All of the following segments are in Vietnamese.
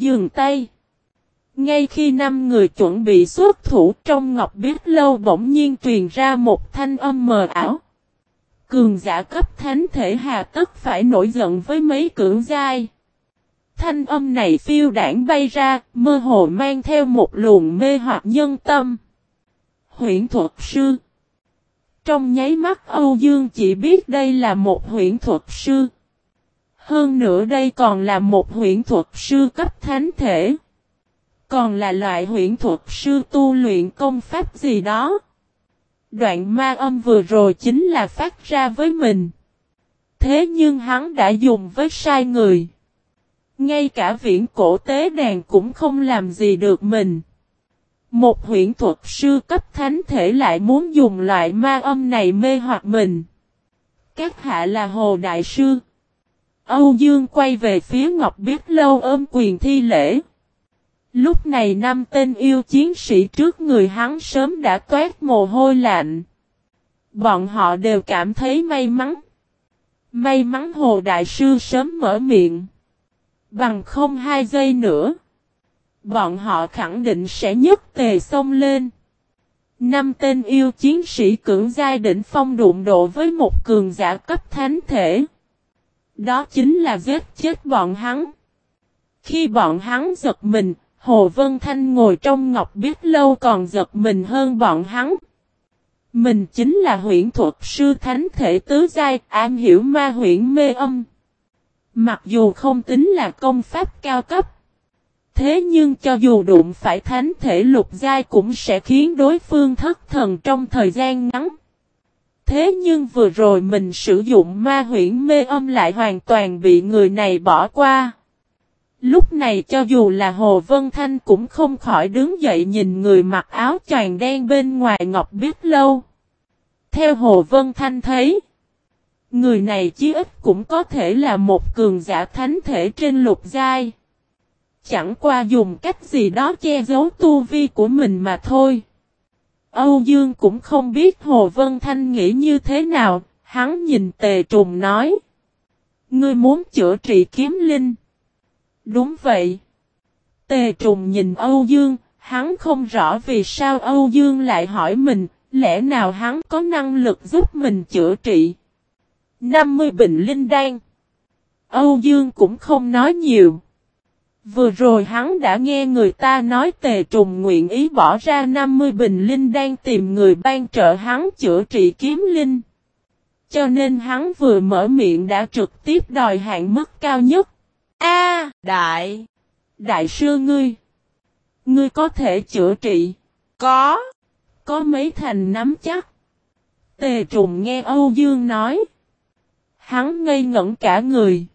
Dừng tay. Ngay khi năm người chuẩn bị xuất thủ trong ngọc biết lâu bỗng nhiên truyền ra một thanh âm mờ ảo. Cường giả cấp thánh thể hà tất phải nổi giận với mấy cưỡng giai. Thanh âm này phiêu đảng bay ra, mơ hồ mang theo một luồng mê hoặc nhân tâm. Huyện thuật sư Trong nháy mắt Âu Dương chỉ biết đây là một huyện thuật sư. Hơn nữa đây còn là một huyện thuật sư cấp thánh thể. Còn là loại huyện thuật sư tu luyện công pháp gì đó. Đoạn ma âm vừa rồi chính là phát ra với mình. Thế nhưng hắn đã dùng với sai người. Ngay cả viễn cổ tế đàn cũng không làm gì được mình. Một huyện thuật sư cấp thánh thể lại muốn dùng loại ma âm này mê hoặc mình. Các hạ là Hồ Đại Sư. Âu Dương quay về phía Ngọc Biết Lâu ôm quyền thi lễ. Lúc này năm tên yêu chiến sĩ trước người hắn sớm đã toát mồ hôi lạnh. Bọn họ đều cảm thấy may mắn. May mắn Hồ Đại Sư sớm mở miệng. Bằng không hai giây nữa. Bọn họ khẳng định sẽ nhất tề xông lên. Năm tên yêu chiến sĩ cưỡng giai đỉnh phong đụng độ với một cường giả cấp thánh thể. Đó chính là giết chết bọn hắn. Khi bọn hắn giật mình, Hồ Vân Thanh ngồi trong ngọc biết lâu còn giật mình hơn bọn hắn. Mình chính là huyện thuật sư thánh thể tứ giai, am hiểu ma huyện mê âm. Mặc dù không tính là công pháp cao cấp. Thế nhưng cho dù đụng phải thánh thể lục giai cũng sẽ khiến đối phương thất thần trong thời gian ngắn. Thế nhưng vừa rồi mình sử dụng ma huyễn mê âm lại hoàn toàn bị người này bỏ qua. Lúc này cho dù là Hồ Vân Thanh cũng không khỏi đứng dậy nhìn người mặc áo choàng đen bên ngoài Ngọc Biết Lâu. Theo Hồ Vân Thanh thấy, người này chí ít cũng có thể là một cường giả thánh thể trên lục giai. Chẳng qua dùng cách gì đó che giấu tu vi của mình mà thôi. Âu Dương cũng không biết Hồ Vân Thanh nghĩ như thế nào, hắn nhìn Tề Trùng nói. Ngươi muốn chữa trị kiếm linh. Đúng vậy. Tề Trùng nhìn Âu Dương, hắn không rõ vì sao Âu Dương lại hỏi mình, lẽ nào hắn có năng lực giúp mình chữa trị. 50 bình linh đan. Âu Dương cũng không nói nhiều. Vừa rồi hắn đã nghe người ta nói tề trùng nguyện ý bỏ ra 50 bình linh đang tìm người ban trợ hắn chữa trị kiếm linh. Cho nên hắn vừa mở miệng đã trực tiếp đòi hạn mức cao nhất. A, đại! Đại sư ngươi! Ngươi có thể chữa trị? Có! Có mấy thành nắm chắc. Tề trùng nghe Âu Dương nói. Hắn ngây ngẩn cả người.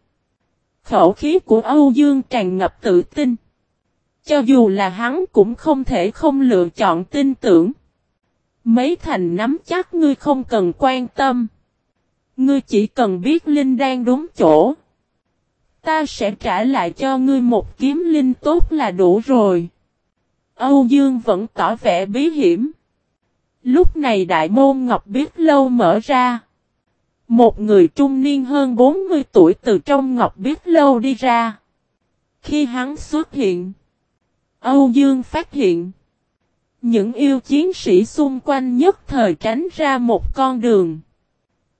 Khẩu khí của Âu Dương tràn ngập tự tin. Cho dù là hắn cũng không thể không lựa chọn tin tưởng. Mấy thành nắm chắc ngươi không cần quan tâm. Ngươi chỉ cần biết linh đang đúng chỗ. Ta sẽ trả lại cho ngươi một kiếm linh tốt là đủ rồi. Âu Dương vẫn tỏ vẻ bí hiểm. Lúc này đại môn ngọc biết lâu mở ra. Một người trung niên hơn 40 tuổi từ trong ngọc biết lâu đi ra. Khi hắn xuất hiện, Âu Dương phát hiện. Những yêu chiến sĩ xung quanh nhất thời tránh ra một con đường.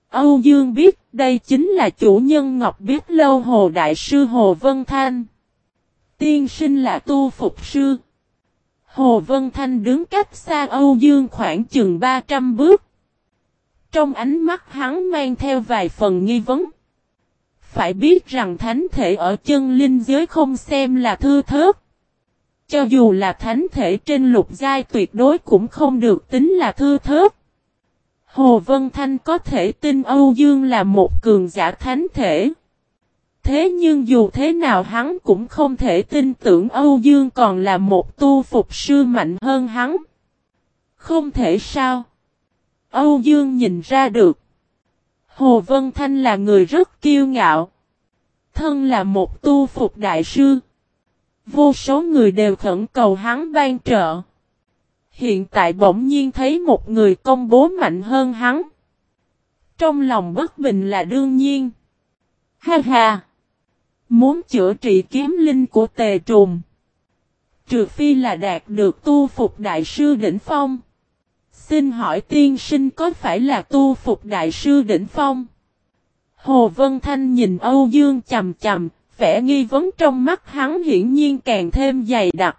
Âu Dương biết đây chính là chủ nhân Ngọc Biết Lâu Hồ Đại Sư Hồ Vân Thanh. Tiên sinh là tu phục sư. Hồ Vân Thanh đứng cách xa Âu Dương khoảng chừng 300 bước. Trong ánh mắt hắn mang theo vài phần nghi vấn. Phải biết rằng thánh thể ở chân linh giới không xem là thư thớt. Cho dù là thánh thể trên lục giai tuyệt đối cũng không được tính là thư thớt. Hồ Vân Thanh có thể tin Âu Dương là một cường giả thánh thể. Thế nhưng dù thế nào hắn cũng không thể tin tưởng Âu Dương còn là một tu phục sư mạnh hơn hắn. Không thể sao. Âu Dương nhìn ra được. Hồ Vân Thanh là người rất kiêu ngạo. Thân là một tu phục đại sư. Vô số người đều khẩn cầu hắn ban trợ. Hiện tại bỗng nhiên thấy một người công bố mạnh hơn hắn. Trong lòng bất bình là đương nhiên. Ha ha! Muốn chữa trị kiếm linh của tề trùng. Trừ phi là đạt được tu phục đại sư đỉnh phong. Xin hỏi tiên sinh có phải là tu phục đại sư đỉnh phong? Hồ Vân Thanh nhìn Âu Dương chầm chầm, vẻ nghi vấn trong mắt hắn hiển nhiên càng thêm dày đặc.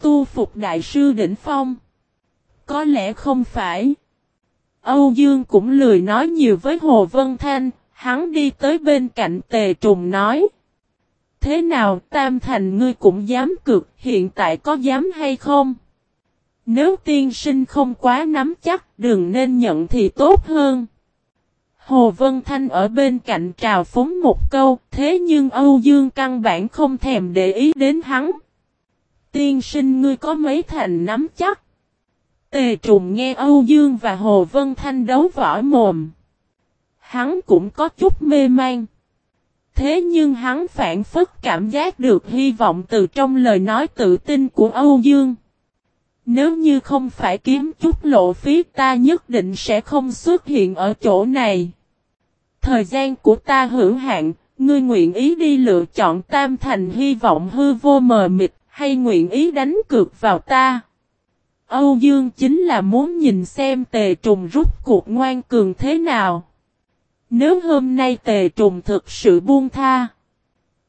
Tu phục đại sư đỉnh phong. Có lẽ không phải. Âu Dương cũng lười nói nhiều với Hồ Vân Thanh, hắn đi tới bên cạnh tề trùng nói. Thế nào Tam Thành ngươi cũng dám cực, hiện tại có dám hay không? Nếu tiên sinh không quá nắm chắc, đừng nên nhận thì tốt hơn. Hồ Vân Thanh ở bên cạnh trào phúng một câu, thế nhưng Âu Dương căn bản không thèm để ý đến hắn. Tiên sinh ngươi có mấy thành nắm chắc. Tề trùng nghe Âu Dương và Hồ Vân Thanh đấu võ mồm. Hắn cũng có chút mê man. Thế nhưng hắn phản phất cảm giác được hy vọng từ trong lời nói tự tin của Âu Dương. Nếu như không phải kiếm chút lộ phí ta nhất định sẽ không xuất hiện ở chỗ này. Thời gian của ta hữu hạn, ngươi nguyện ý đi lựa chọn tam thành hy vọng hư vô mờ mịt, hay nguyện ý đánh cược vào ta. Âu Dương chính là muốn nhìn xem tề trùng rút cuộc ngoan cường thế nào. Nếu hôm nay tề trùng thực sự buông tha.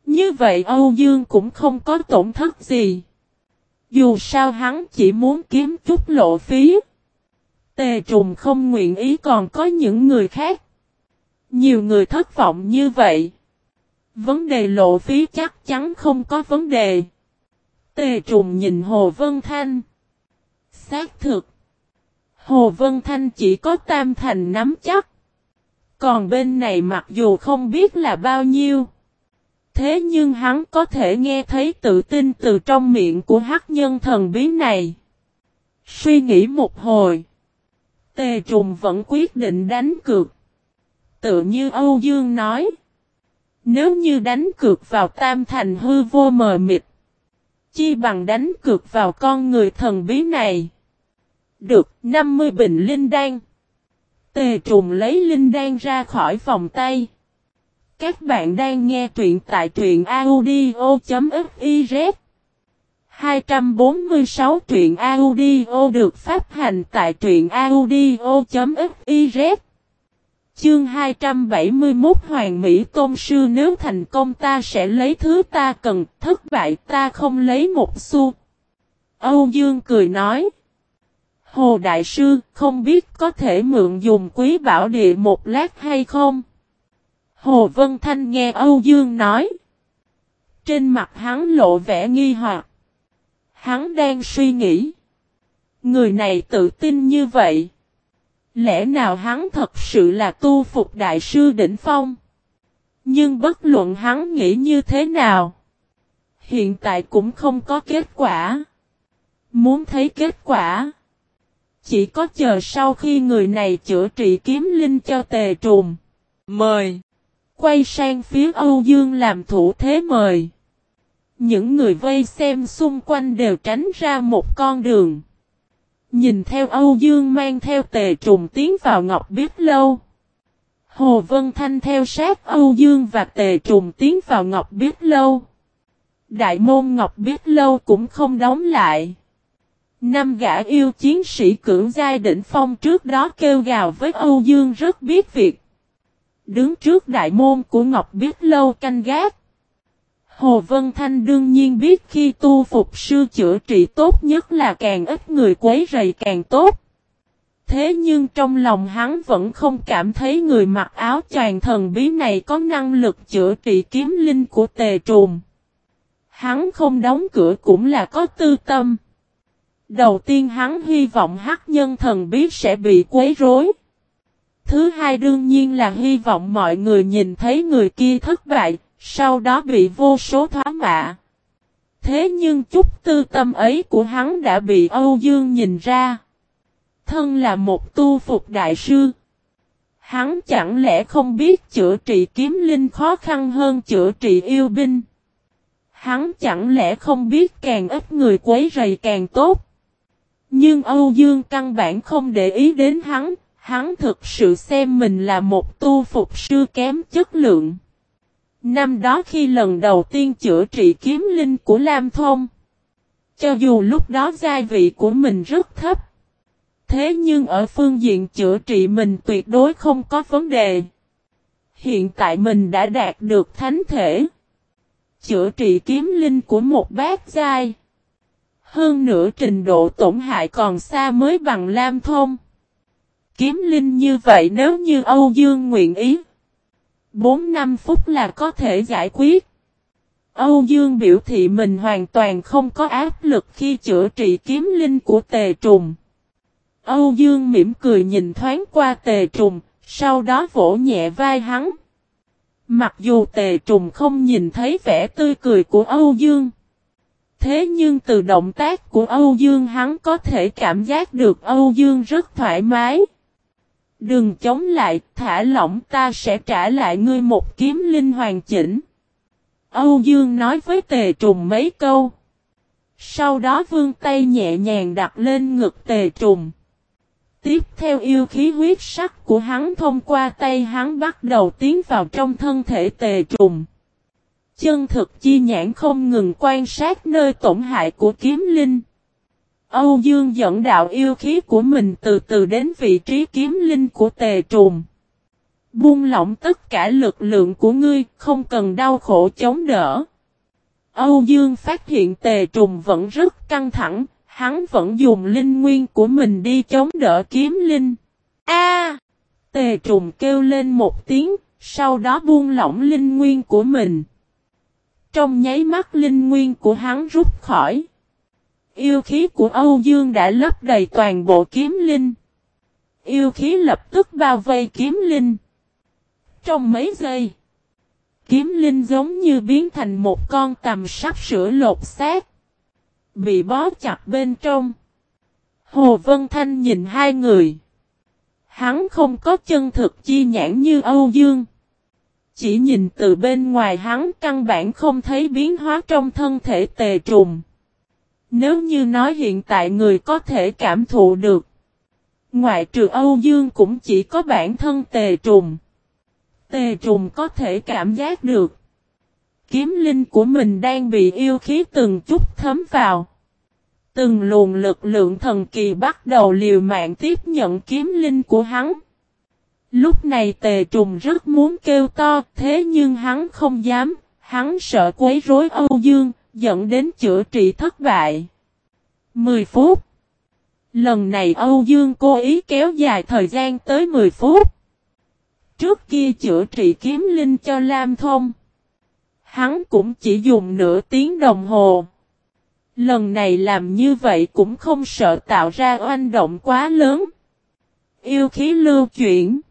Như vậy Âu Dương cũng không có tổn thất gì. Dù sao hắn chỉ muốn kiếm chút lộ phí. Tề trùng không nguyện ý còn có những người khác. Nhiều người thất vọng như vậy. Vấn đề lộ phí chắc chắn không có vấn đề. Tề trùng nhìn Hồ Vân Thanh. Xác thực. Hồ Vân Thanh chỉ có tam thành nắm chắc. Còn bên này mặc dù không biết là bao nhiêu. Thế nhưng hắn có thể nghe thấy tự tin từ trong miệng của hắc nhân thần bí này. Suy nghĩ một hồi. Tề trùng vẫn quyết định đánh cược. Tự như Âu Dương nói. Nếu như đánh cược vào tam thành hư vô mờ mịt. Chi bằng đánh cược vào con người thần bí này. Được 50 bình linh đan. Tề trùng lấy linh đan ra khỏi vòng tay. Các bạn đang nghe truyện tại truyện audio.fiz 246 truyện audio được phát hành tại truyện audio.fiz Chương 271 Hoàng Mỹ Tôn Sư nếu thành công ta sẽ lấy thứ ta cần, thất bại ta không lấy một xu. Âu Dương cười nói. Hồ Đại Sư không biết có thể mượn dùng quý bảo địa một lát hay không? Hồ Vân Thanh nghe Âu Dương nói. Trên mặt hắn lộ vẻ nghi hoặc. Hắn đang suy nghĩ. Người này tự tin như vậy. Lẽ nào hắn thật sự là tu phục đại sư đỉnh phong? Nhưng bất luận hắn nghĩ như thế nào? Hiện tại cũng không có kết quả. Muốn thấy kết quả? Chỉ có chờ sau khi người này chữa trị kiếm linh cho tề trùng. Mời! Quay sang phía Âu Dương làm thủ thế mời. Những người vây xem xung quanh đều tránh ra một con đường. Nhìn theo Âu Dương mang theo tề trùng tiến vào Ngọc Biết Lâu. Hồ Vân Thanh theo sát Âu Dương và tề trùng tiến vào Ngọc Biết Lâu. Đại môn Ngọc Biết Lâu cũng không đóng lại. Năm gã yêu chiến sĩ cưỡng giai đỉnh phong trước đó kêu gào với Âu Dương rất biết việc. Đứng trước đại môn của Ngọc Biết Lâu canh gác. Hồ Vân Thanh đương nhiên biết khi tu phục sư chữa trị tốt nhất là càng ít người quấy rầy càng tốt. Thế nhưng trong lòng hắn vẫn không cảm thấy người mặc áo choàng thần bí này có năng lực chữa trị kiếm linh của tề Trùm. Hắn không đóng cửa cũng là có tư tâm. Đầu tiên hắn hy vọng hắc nhân thần bí sẽ bị quấy rối. Thứ hai đương nhiên là hy vọng mọi người nhìn thấy người kia thất bại, sau đó bị vô số thoá mạ. Thế nhưng chút tư tâm ấy của hắn đã bị Âu Dương nhìn ra. Thân là một tu phục đại sư. Hắn chẳng lẽ không biết chữa trị kiếm linh khó khăn hơn chữa trị yêu binh. Hắn chẳng lẽ không biết càng ít người quấy rầy càng tốt. Nhưng Âu Dương căn bản không để ý đến hắn, hắn thực sự xem mình là một tu phục sư kém chất lượng. Năm đó khi lần đầu tiên chữa trị kiếm linh của Lam Thông. Cho dù lúc đó gia vị của mình rất thấp. Thế nhưng ở phương diện chữa trị mình tuyệt đối không có vấn đề. Hiện tại mình đã đạt được thánh thể. Chữa trị kiếm linh của một bác giai. Hơn nữa trình độ tổn hại còn xa mới bằng Lam Thông. Kiếm linh như vậy nếu như Âu Dương nguyện ý. 4-5 phút là có thể giải quyết. Âu Dương biểu thị mình hoàn toàn không có áp lực khi chữa trị kiếm linh của tề trùng. Âu Dương mỉm cười nhìn thoáng qua tề trùng, sau đó vỗ nhẹ vai hắn. Mặc dù tề trùng không nhìn thấy vẻ tươi cười của Âu Dương. Thế nhưng từ động tác của Âu Dương hắn có thể cảm giác được Âu Dương rất thoải mái. Đừng chống lại, thả lỏng ta sẽ trả lại ngươi một kiếm linh hoàn chỉnh. Âu Dương nói với tề trùng mấy câu. Sau đó vương tay nhẹ nhàng đặt lên ngực tề trùng. Tiếp theo yêu khí huyết sắc của hắn thông qua tay hắn bắt đầu tiến vào trong thân thể tề trùng. Chân thực chi nhãn không ngừng quan sát nơi tổn hại của kiếm linh. Âu Dương dẫn đạo yêu khí của mình từ từ đến vị trí kiếm linh của tề trùng. Buông lỏng tất cả lực lượng của ngươi, không cần đau khổ chống đỡ. Âu Dương phát hiện tề trùng vẫn rất căng thẳng, hắn vẫn dùng linh nguyên của mình đi chống đỡ kiếm linh. A! tề trùng kêu lên một tiếng, sau đó buông lỏng linh nguyên của mình. Trong nháy mắt linh nguyên của hắn rút khỏi. Yêu khí của Âu Dương đã lấp đầy toàn bộ kiếm linh. Yêu khí lập tức bao vây kiếm linh. Trong mấy giây, kiếm linh giống như biến thành một con tầm sắp sửa lột xác. Bị bó chặt bên trong. Hồ Vân Thanh nhìn hai người. Hắn không có chân thực chi nhãn như Âu Dương. Chỉ nhìn từ bên ngoài hắn căn bản không thấy biến hóa trong thân thể tề trùng. Nếu như nói hiện tại người có thể cảm thụ được. Ngoại trừ Âu Dương cũng chỉ có bản thân tề trùng. Tề trùng có thể cảm giác được. Kiếm linh của mình đang bị yêu khí từng chút thấm vào. Từng luồng lực lượng thần kỳ bắt đầu liều mạng tiếp nhận kiếm linh của hắn. Lúc này tề trùng rất muốn kêu to, thế nhưng hắn không dám, hắn sợ quấy rối Âu Dương, dẫn đến chữa trị thất bại. 10 phút. Lần này Âu Dương cố ý kéo dài thời gian tới 10 phút. Trước kia chữa trị kiếm linh cho Lam Thông. Hắn cũng chỉ dùng nửa tiếng đồng hồ. Lần này làm như vậy cũng không sợ tạo ra oanh động quá lớn. Yêu khí lưu chuyển.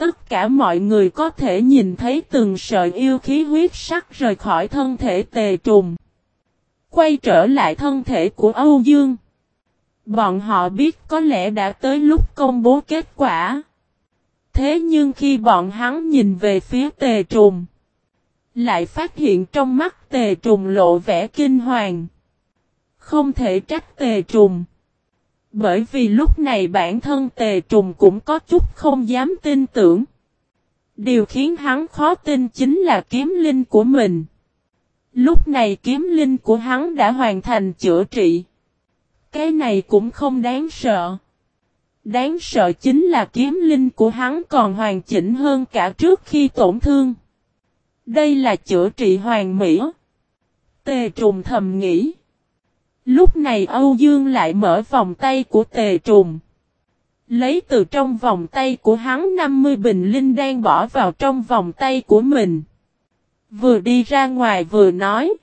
Tất cả mọi người có thể nhìn thấy từng sợi yêu khí huyết sắc rời khỏi thân thể tề trùng. Quay trở lại thân thể của Âu Dương. Bọn họ biết có lẽ đã tới lúc công bố kết quả. Thế nhưng khi bọn hắn nhìn về phía tề trùng. Lại phát hiện trong mắt tề trùng lộ vẻ kinh hoàng. Không thể trách tề trùng. Bởi vì lúc này bản thân tề trùng cũng có chút không dám tin tưởng. Điều khiến hắn khó tin chính là kiếm linh của mình. Lúc này kiếm linh của hắn đã hoàn thành chữa trị. Cái này cũng không đáng sợ. Đáng sợ chính là kiếm linh của hắn còn hoàn chỉnh hơn cả trước khi tổn thương. Đây là chữa trị hoàn mỹ. Tề trùng thầm nghĩ. Lúc này Âu Dương lại mở vòng tay của tề trùng. Lấy từ trong vòng tay của hắn 50 bình linh đang bỏ vào trong vòng tay của mình. Vừa đi ra ngoài vừa nói.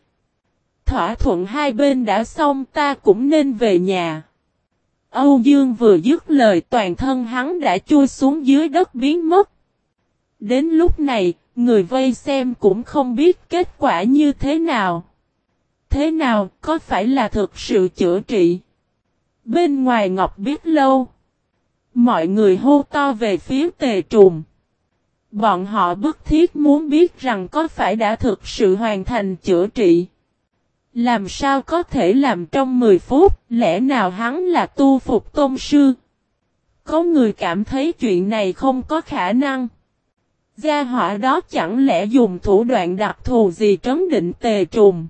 Thỏa thuận hai bên đã xong ta cũng nên về nhà. Âu Dương vừa dứt lời toàn thân hắn đã chui xuống dưới đất biến mất. Đến lúc này, người vây xem cũng không biết kết quả như thế nào. Thế nào, có phải là thực sự chữa trị? Bên ngoài Ngọc biết lâu. Mọi người hô to về phía tề trùng. Bọn họ bức thiết muốn biết rằng có phải đã thực sự hoàn thành chữa trị. Làm sao có thể làm trong 10 phút, lẽ nào hắn là tu phục tôn sư? Có người cảm thấy chuyện này không có khả năng. Gia hỏa đó chẳng lẽ dùng thủ đoạn đặc thù gì trấn định tề trùng.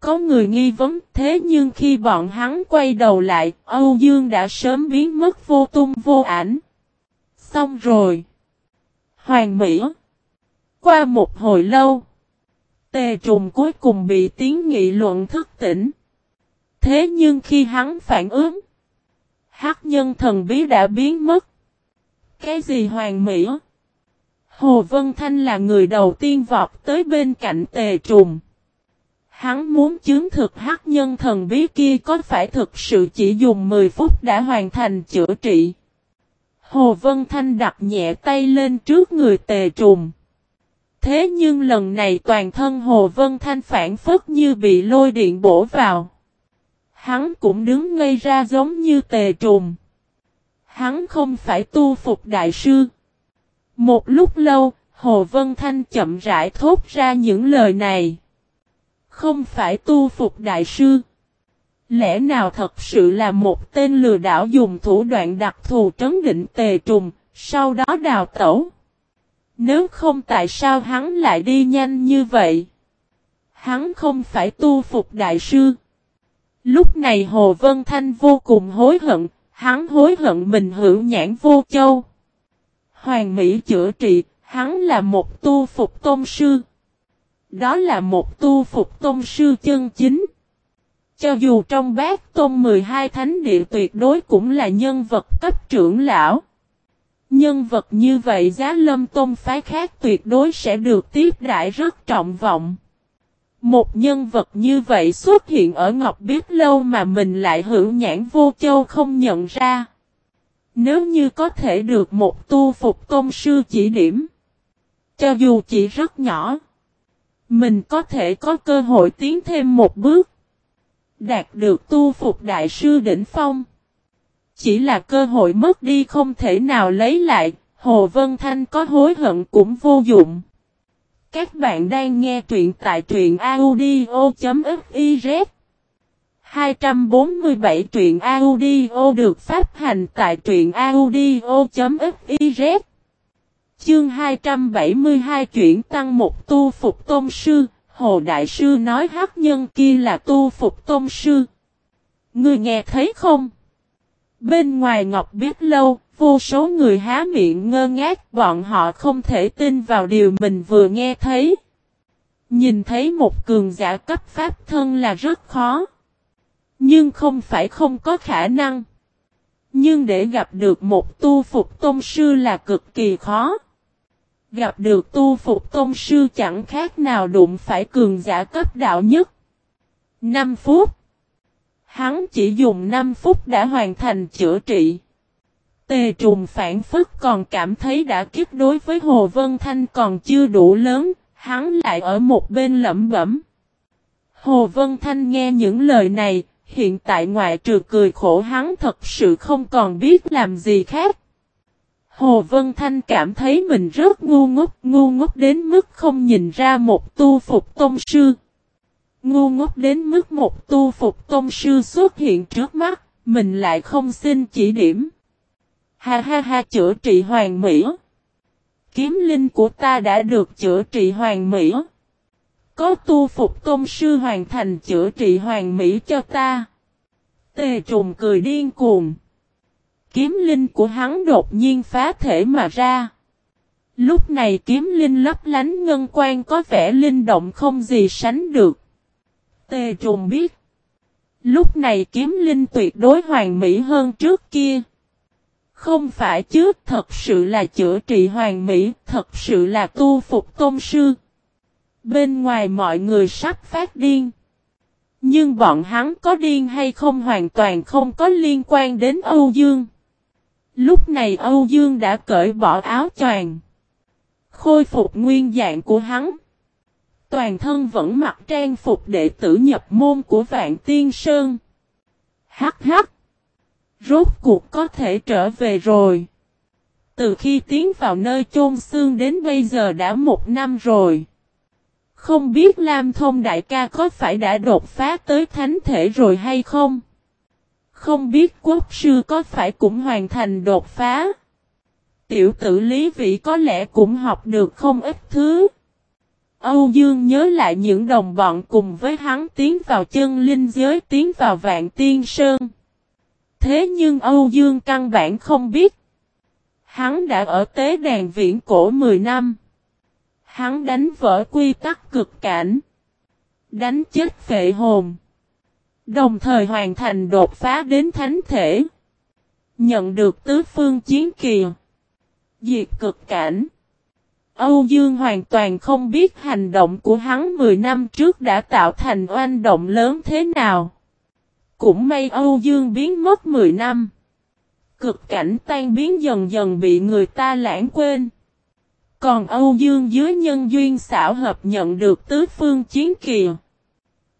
Có người nghi vấn thế nhưng khi bọn hắn quay đầu lại, Âu Dương đã sớm biến mất vô tung vô ảnh. Xong rồi. Hoàng Mỹ. Qua một hồi lâu. Tề trùng cuối cùng bị tiếng nghị luận thức tỉnh. Thế nhưng khi hắn phản ứng. Hắc nhân thần bí đã biến mất. Cái gì hoàng mỹ? Hồ Vân Thanh là người đầu tiên vọt tới bên cạnh tề trùng. Hắn muốn chứng thực hắc nhân thần bí kia có phải thực sự chỉ dùng 10 phút đã hoàn thành chữa trị. Hồ Vân Thanh đặt nhẹ tay lên trước người tề trùng. Thế nhưng lần này toàn thân Hồ Vân Thanh phản phất như bị lôi điện bổ vào. Hắn cũng đứng ngây ra giống như tề trùng. Hắn không phải tu phục đại sư. Một lúc lâu, Hồ Vân Thanh chậm rãi thốt ra những lời này. Không phải tu phục đại sư. Lẽ nào thật sự là một tên lừa đảo dùng thủ đoạn đặc thù trấn định tề trùng, sau đó đào tẩu? Nếu không tại sao hắn lại đi nhanh như vậy? Hắn không phải tu phục đại sư. Lúc này Hồ Vân Thanh vô cùng hối hận, hắn hối hận mình hữu nhãn vô châu. Hoàng Mỹ chữa trị, hắn là một tu phục tôn sư. Đó là một tu phục tôn sư chân chính. Cho dù trong bát tôn 12 thánh địa tuyệt đối cũng là nhân vật cấp trưởng lão. Nhân vật như vậy giá lâm tôn phái khác tuyệt đối sẽ được tiếp đại rất trọng vọng. Một nhân vật như vậy xuất hiện ở Ngọc Biết lâu mà mình lại hữu nhãn vô châu không nhận ra. Nếu như có thể được một tu phục tôn sư chỉ điểm. Cho dù chỉ rất nhỏ. Mình có thể có cơ hội tiến thêm một bước. Đạt được tu phục đại sư đỉnh phong. Chỉ là cơ hội mất đi không thể nào lấy lại. Hồ Vân Thanh có hối hận cũng vô dụng. Các bạn đang nghe truyện tại truyện audio.fiz 247 truyện audio được phát hành tại truyện audio.fiz Chương 272 chuyển tăng một tu phục tôn sư, Hồ Đại Sư nói hát nhân kia là tu phục tôn sư. Ngươi nghe thấy không? Bên ngoài Ngọc biết lâu, vô số người há miệng ngơ ngác, bọn họ không thể tin vào điều mình vừa nghe thấy. Nhìn thấy một cường giả cấp pháp thân là rất khó. Nhưng không phải không có khả năng. Nhưng để gặp được một tu phục tôn sư là cực kỳ khó. Gặp được tu phục tôn sư chẳng khác nào đụng phải cường giả cấp đạo nhất. 5 phút. Hắn chỉ dùng 5 phút đã hoàn thành chữa trị. Tề trùng phản phức còn cảm thấy đã kiếp đối với Hồ Vân Thanh còn chưa đủ lớn, hắn lại ở một bên lẩm bẩm. Hồ Vân Thanh nghe những lời này, hiện tại ngoại trừ cười khổ hắn thật sự không còn biết làm gì khác. Hồ Vân Thanh cảm thấy mình rất ngu ngốc, ngu ngốc đến mức không nhìn ra một tu phục tôn sư. Ngu ngốc đến mức một tu phục tôn sư xuất hiện trước mắt, mình lại không xin chỉ điểm. Ha ha ha chữa trị hoàng mỹ. Kiếm linh của ta đã được chữa trị hoàng mỹ. Có tu phục tôn sư hoàn thành chữa trị hoàng mỹ cho ta. Tề trùng cười điên cuồng. Kiếm linh của hắn đột nhiên phá thể mà ra. Lúc này kiếm linh lấp lánh ngân quan có vẻ linh động không gì sánh được. Tề trùng biết. Lúc này kiếm linh tuyệt đối hoàn mỹ hơn trước kia. Không phải chứ, thật sự là chữa trị hoàn mỹ, thật sự là tu phục tôn sư. Bên ngoài mọi người sắp phát điên. Nhưng bọn hắn có điên hay không hoàn toàn không có liên quan đến Âu Dương. Lúc này Âu Dương đã cởi bỏ áo choàng. Khôi phục nguyên dạng của hắn. Toàn thân vẫn mặc trang phục đệ tử nhập môn của Vạn Tiên Sơn. Hắc hắc. Rốt cuộc có thể trở về rồi. Từ khi tiến vào nơi chôn xương đến bây giờ đã một năm rồi. Không biết Lam Thông Đại ca có phải đã đột phá tới thánh thể rồi hay không? Không biết quốc sư có phải cũng hoàn thành đột phá? tiểu tử Lý Vĩ có lẽ cũng học được không ít thứ. Âu Dương nhớ lại những đồng bọn cùng với hắn tiến vào chân linh giới, tiến vào vạn tiên sơn. Thế nhưng Âu Dương căn bản không biết. Hắn đã ở tế đàn viễn cổ 10 năm. Hắn đánh vỡ quy tắc cực cảnh. Đánh chết phệ hồn. Đồng thời hoàn thành đột phá đến thánh thể. Nhận được tứ phương chiến kỳ. Diệt cực cảnh. Âu Dương hoàn toàn không biết hành động của hắn 10 năm trước đã tạo thành oanh động lớn thế nào. Cũng may Âu Dương biến mất 10 năm. Cực cảnh tan biến dần dần bị người ta lãng quên. Còn Âu Dương dưới nhân duyên xảo hợp nhận được tứ phương chiến kìa.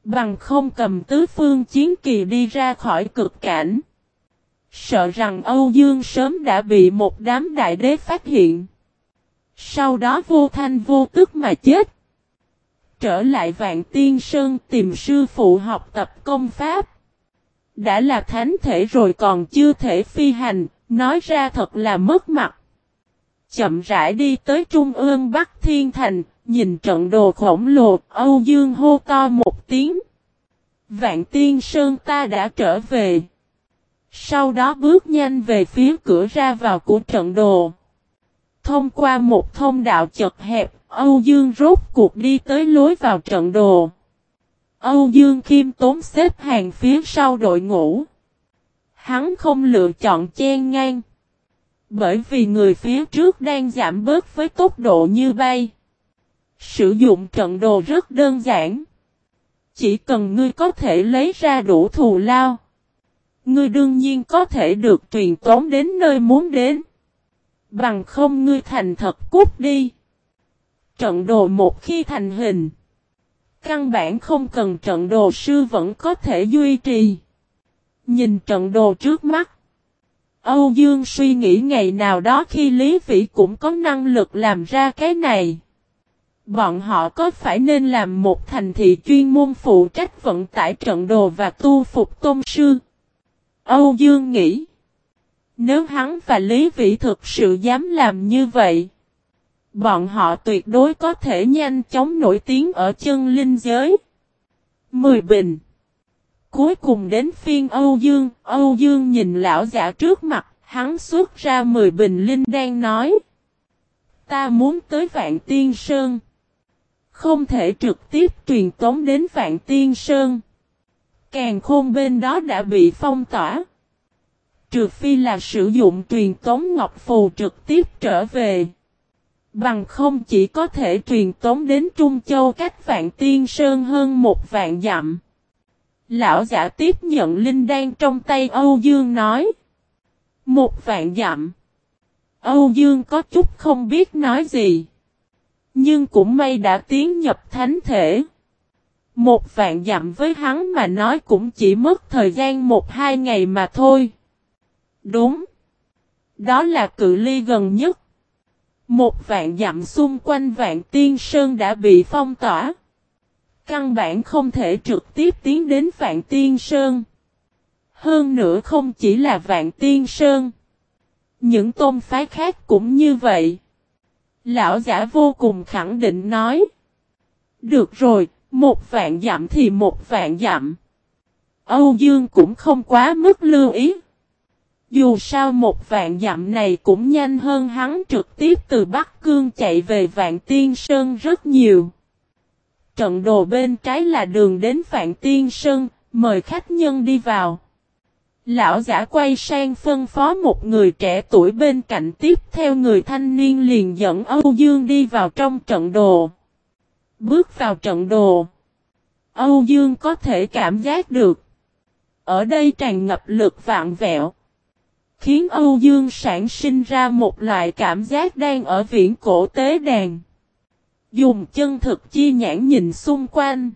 Bằng không cầm tứ phương chiến kỳ đi ra khỏi cực cảnh. Sợ rằng Âu Dương sớm đã bị một đám đại đế phát hiện. Sau đó vô thanh vô tức mà chết. Trở lại Vạn Tiên Sơn tìm sư phụ học tập công pháp. Đã là thánh thể rồi còn chưa thể phi hành, nói ra thật là mất mặt. Chậm rãi đi tới Trung ương Bắc Thiên Thành, nhìn trận đồ khổng lồ, Âu Dương hô to một tiếng. Vạn Tiên Sơn ta đã trở về. Sau đó bước nhanh về phía cửa ra vào của trận đồ. Thông qua một thông đạo chật hẹp, Âu Dương rốt cuộc đi tới lối vào trận đồ. Âu Dương Kim tốn xếp hàng phía sau đội ngũ. Hắn không lựa chọn chen ngang. Bởi vì người phía trước đang giảm bớt với tốc độ như bay. Sử dụng trận đồ rất đơn giản. Chỉ cần ngươi có thể lấy ra đủ thù lao. Ngươi đương nhiên có thể được truyền tống đến nơi muốn đến. Bằng không ngươi thành thật cút đi. Trận đồ một khi thành hình. Căn bản không cần trận đồ sư vẫn có thể duy trì. Nhìn trận đồ trước mắt. Âu Dương suy nghĩ ngày nào đó khi Lý Vĩ cũng có năng lực làm ra cái này. Bọn họ có phải nên làm một thành thị chuyên môn phụ trách vận tải trận đồ và tu phục tôn sư? Âu Dương nghĩ. Nếu hắn và Lý Vĩ thực sự dám làm như vậy. Bọn họ tuyệt đối có thể nhanh chóng nổi tiếng ở chân linh giới. Mười bình. Cuối cùng đến phiên Âu Dương, Âu Dương nhìn lão giả trước mặt, hắn xuất ra mười bình linh đang nói. Ta muốn tới Vạn Tiên Sơn. Không thể trực tiếp truyền tống đến Vạn Tiên Sơn. Càng khôn bên đó đã bị phong tỏa. Trừ phi là sử dụng truyền tống ngọc phù trực tiếp trở về. Bằng không chỉ có thể truyền tống đến Trung Châu cách Vạn Tiên Sơn hơn một vạn dặm. Lão giả tiếp nhận linh đan trong tay Âu Dương nói. Một vạn dặm. Âu Dương có chút không biết nói gì. Nhưng cũng may đã tiến nhập thánh thể. Một vạn dặm với hắn mà nói cũng chỉ mất thời gian một hai ngày mà thôi. Đúng. Đó là cự ly gần nhất. Một vạn dặm xung quanh vạn tiên sơn đã bị phong tỏa. Căn bản không thể trực tiếp tiến đến vạn tiên sơn. Hơn nữa không chỉ là vạn tiên sơn. Những tôn phái khác cũng như vậy. Lão giả vô cùng khẳng định nói. Được rồi, một vạn dặm thì một vạn dặm. Âu Dương cũng không quá mức lưu ý. Dù sao một vạn dặm này cũng nhanh hơn hắn trực tiếp từ Bắc Cương chạy về Vạn Tiên Sơn rất nhiều. Trận đồ bên trái là đường đến Vạn Tiên Sơn, mời khách nhân đi vào. Lão giả quay sang phân phó một người trẻ tuổi bên cạnh tiếp theo người thanh niên liền dẫn Âu Dương đi vào trong trận đồ. Bước vào trận đồ. Âu Dương có thể cảm giác được. Ở đây tràn ngập lực vạn vẹo. Khiến Âu Dương sản sinh ra một loại cảm giác đang ở viễn cổ tế đàn. Dùng chân thực chi nhãn nhìn xung quanh.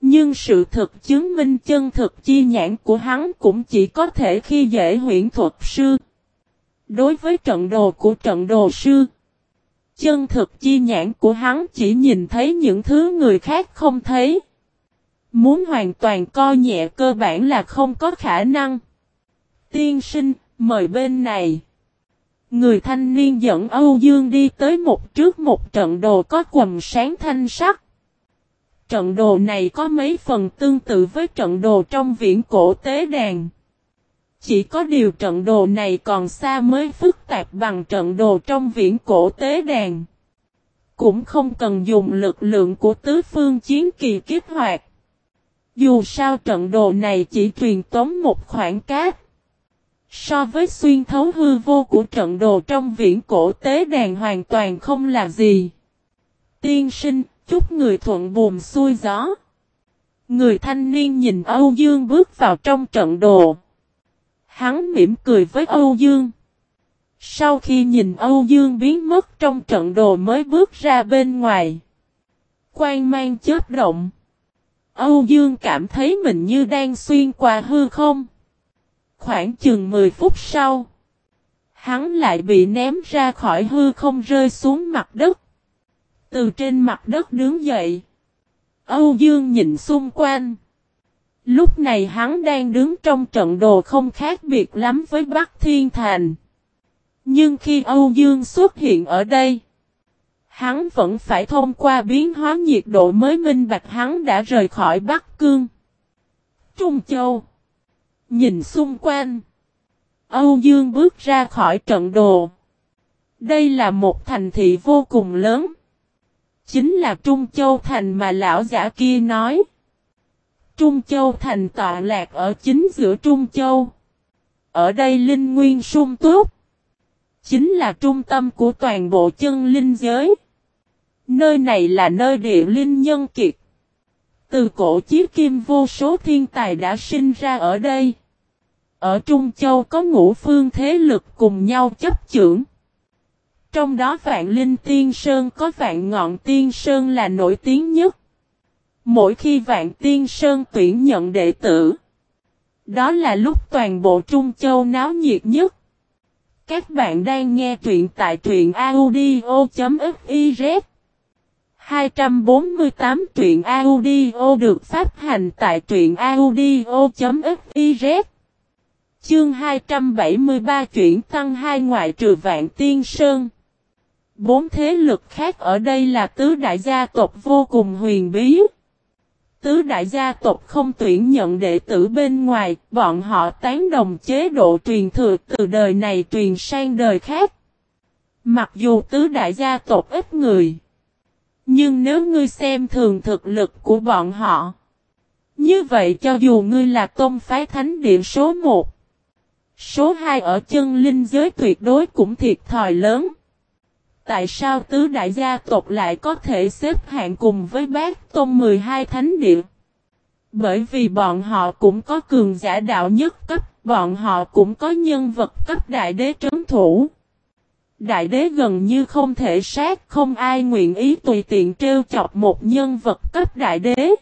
Nhưng sự thực chứng minh chân thực chi nhãn của hắn cũng chỉ có thể khi dễ huyễn thuật sư. Đối với trận đồ của trận đồ sư, chân thực chi nhãn của hắn chỉ nhìn thấy những thứ người khác không thấy. Muốn hoàn toàn co nhẹ cơ bản là không có khả năng. Tiên sinh, mời bên này. Người thanh niên dẫn Âu Dương đi tới một trước một trận đồ có quầm sáng thanh sắc. Trận đồ này có mấy phần tương tự với trận đồ trong viễn cổ tế đàn. Chỉ có điều trận đồ này còn xa mới phức tạp bằng trận đồ trong viễn cổ tế đàn. Cũng không cần dùng lực lượng của tứ phương chiến kỳ kích hoạt. Dù sao trận đồ này chỉ truyền tống một khoảng cát. So với xuyên thấu hư vô của trận đồ trong viễn cổ tế đàn hoàn toàn không là gì. Tiên sinh, chút người thuận buồm xuôi gió. Người thanh niên nhìn Âu Dương bước vào trong trận đồ. Hắn mỉm cười với Âu Dương. Sau khi nhìn Âu Dương biến mất trong trận đồ mới bước ra bên ngoài. Quang mang chớp động. Âu Dương cảm thấy mình như đang xuyên qua hư không. Khoảng chừng 10 phút sau. Hắn lại bị ném ra khỏi hư không rơi xuống mặt đất. Từ trên mặt đất đứng dậy. Âu Dương nhìn xung quanh. Lúc này hắn đang đứng trong trận đồ không khác biệt lắm với Bắc Thiên Thành. Nhưng khi Âu Dương xuất hiện ở đây, hắn vẫn phải thông qua biến hóa nhiệt độ mới minh bạch hắn đã rời khỏi Bắc Cương. Trung Châu Nhìn xung quanh, Âu Dương bước ra khỏi trận đồ. Đây là một thành thị vô cùng lớn. Chính là Trung Châu Thành mà lão giả kia nói. Trung Châu Thành tọa lạc ở chính giữa Trung Châu. Ở đây linh nguyên sung túc. Chính là trung tâm của toàn bộ chân linh giới. Nơi này là nơi địa linh nhân kiệt. Từ cổ chí kim vô số thiên tài đã sinh ra ở đây. Ở Trung Châu có ngũ phương thế lực cùng nhau chấp trưởng. Trong đó Vạn Linh Tiên Sơn có Vạn Ngọn Tiên Sơn là nổi tiếng nhất. Mỗi khi Vạn Tiên Sơn tuyển nhận đệ tử, đó là lúc toàn bộ Trung Châu náo nhiệt nhất. Các bạn đang nghe truyện tại truyện audio.fiz 248 truyện audio được phát hành tại truyện audio.fiz Chương 273 chuyển tăng hai ngoại trừ vạn tiên sơn. Bốn thế lực khác ở đây là tứ đại gia tộc vô cùng huyền bí. Tứ đại gia tộc không tuyển nhận đệ tử bên ngoài, bọn họ tán đồng chế độ truyền thừa từ đời này truyền sang đời khác. Mặc dù tứ đại gia tộc ít người, nhưng nếu ngươi xem thường thực lực của bọn họ, như vậy cho dù ngươi là tôn phái thánh điện số 1, số 2 ở chân linh giới tuyệt đối cũng thiệt thòi lớn. Tại sao tứ đại gia tộc lại có thể xếp hạng cùng với bác tôn 12 thánh địa? Bởi vì bọn họ cũng có cường giả đạo nhất cấp, bọn họ cũng có nhân vật cấp đại đế trấn thủ. Đại đế gần như không thể sát, không ai nguyện ý tùy tiện trêu chọc một nhân vật cấp đại đế.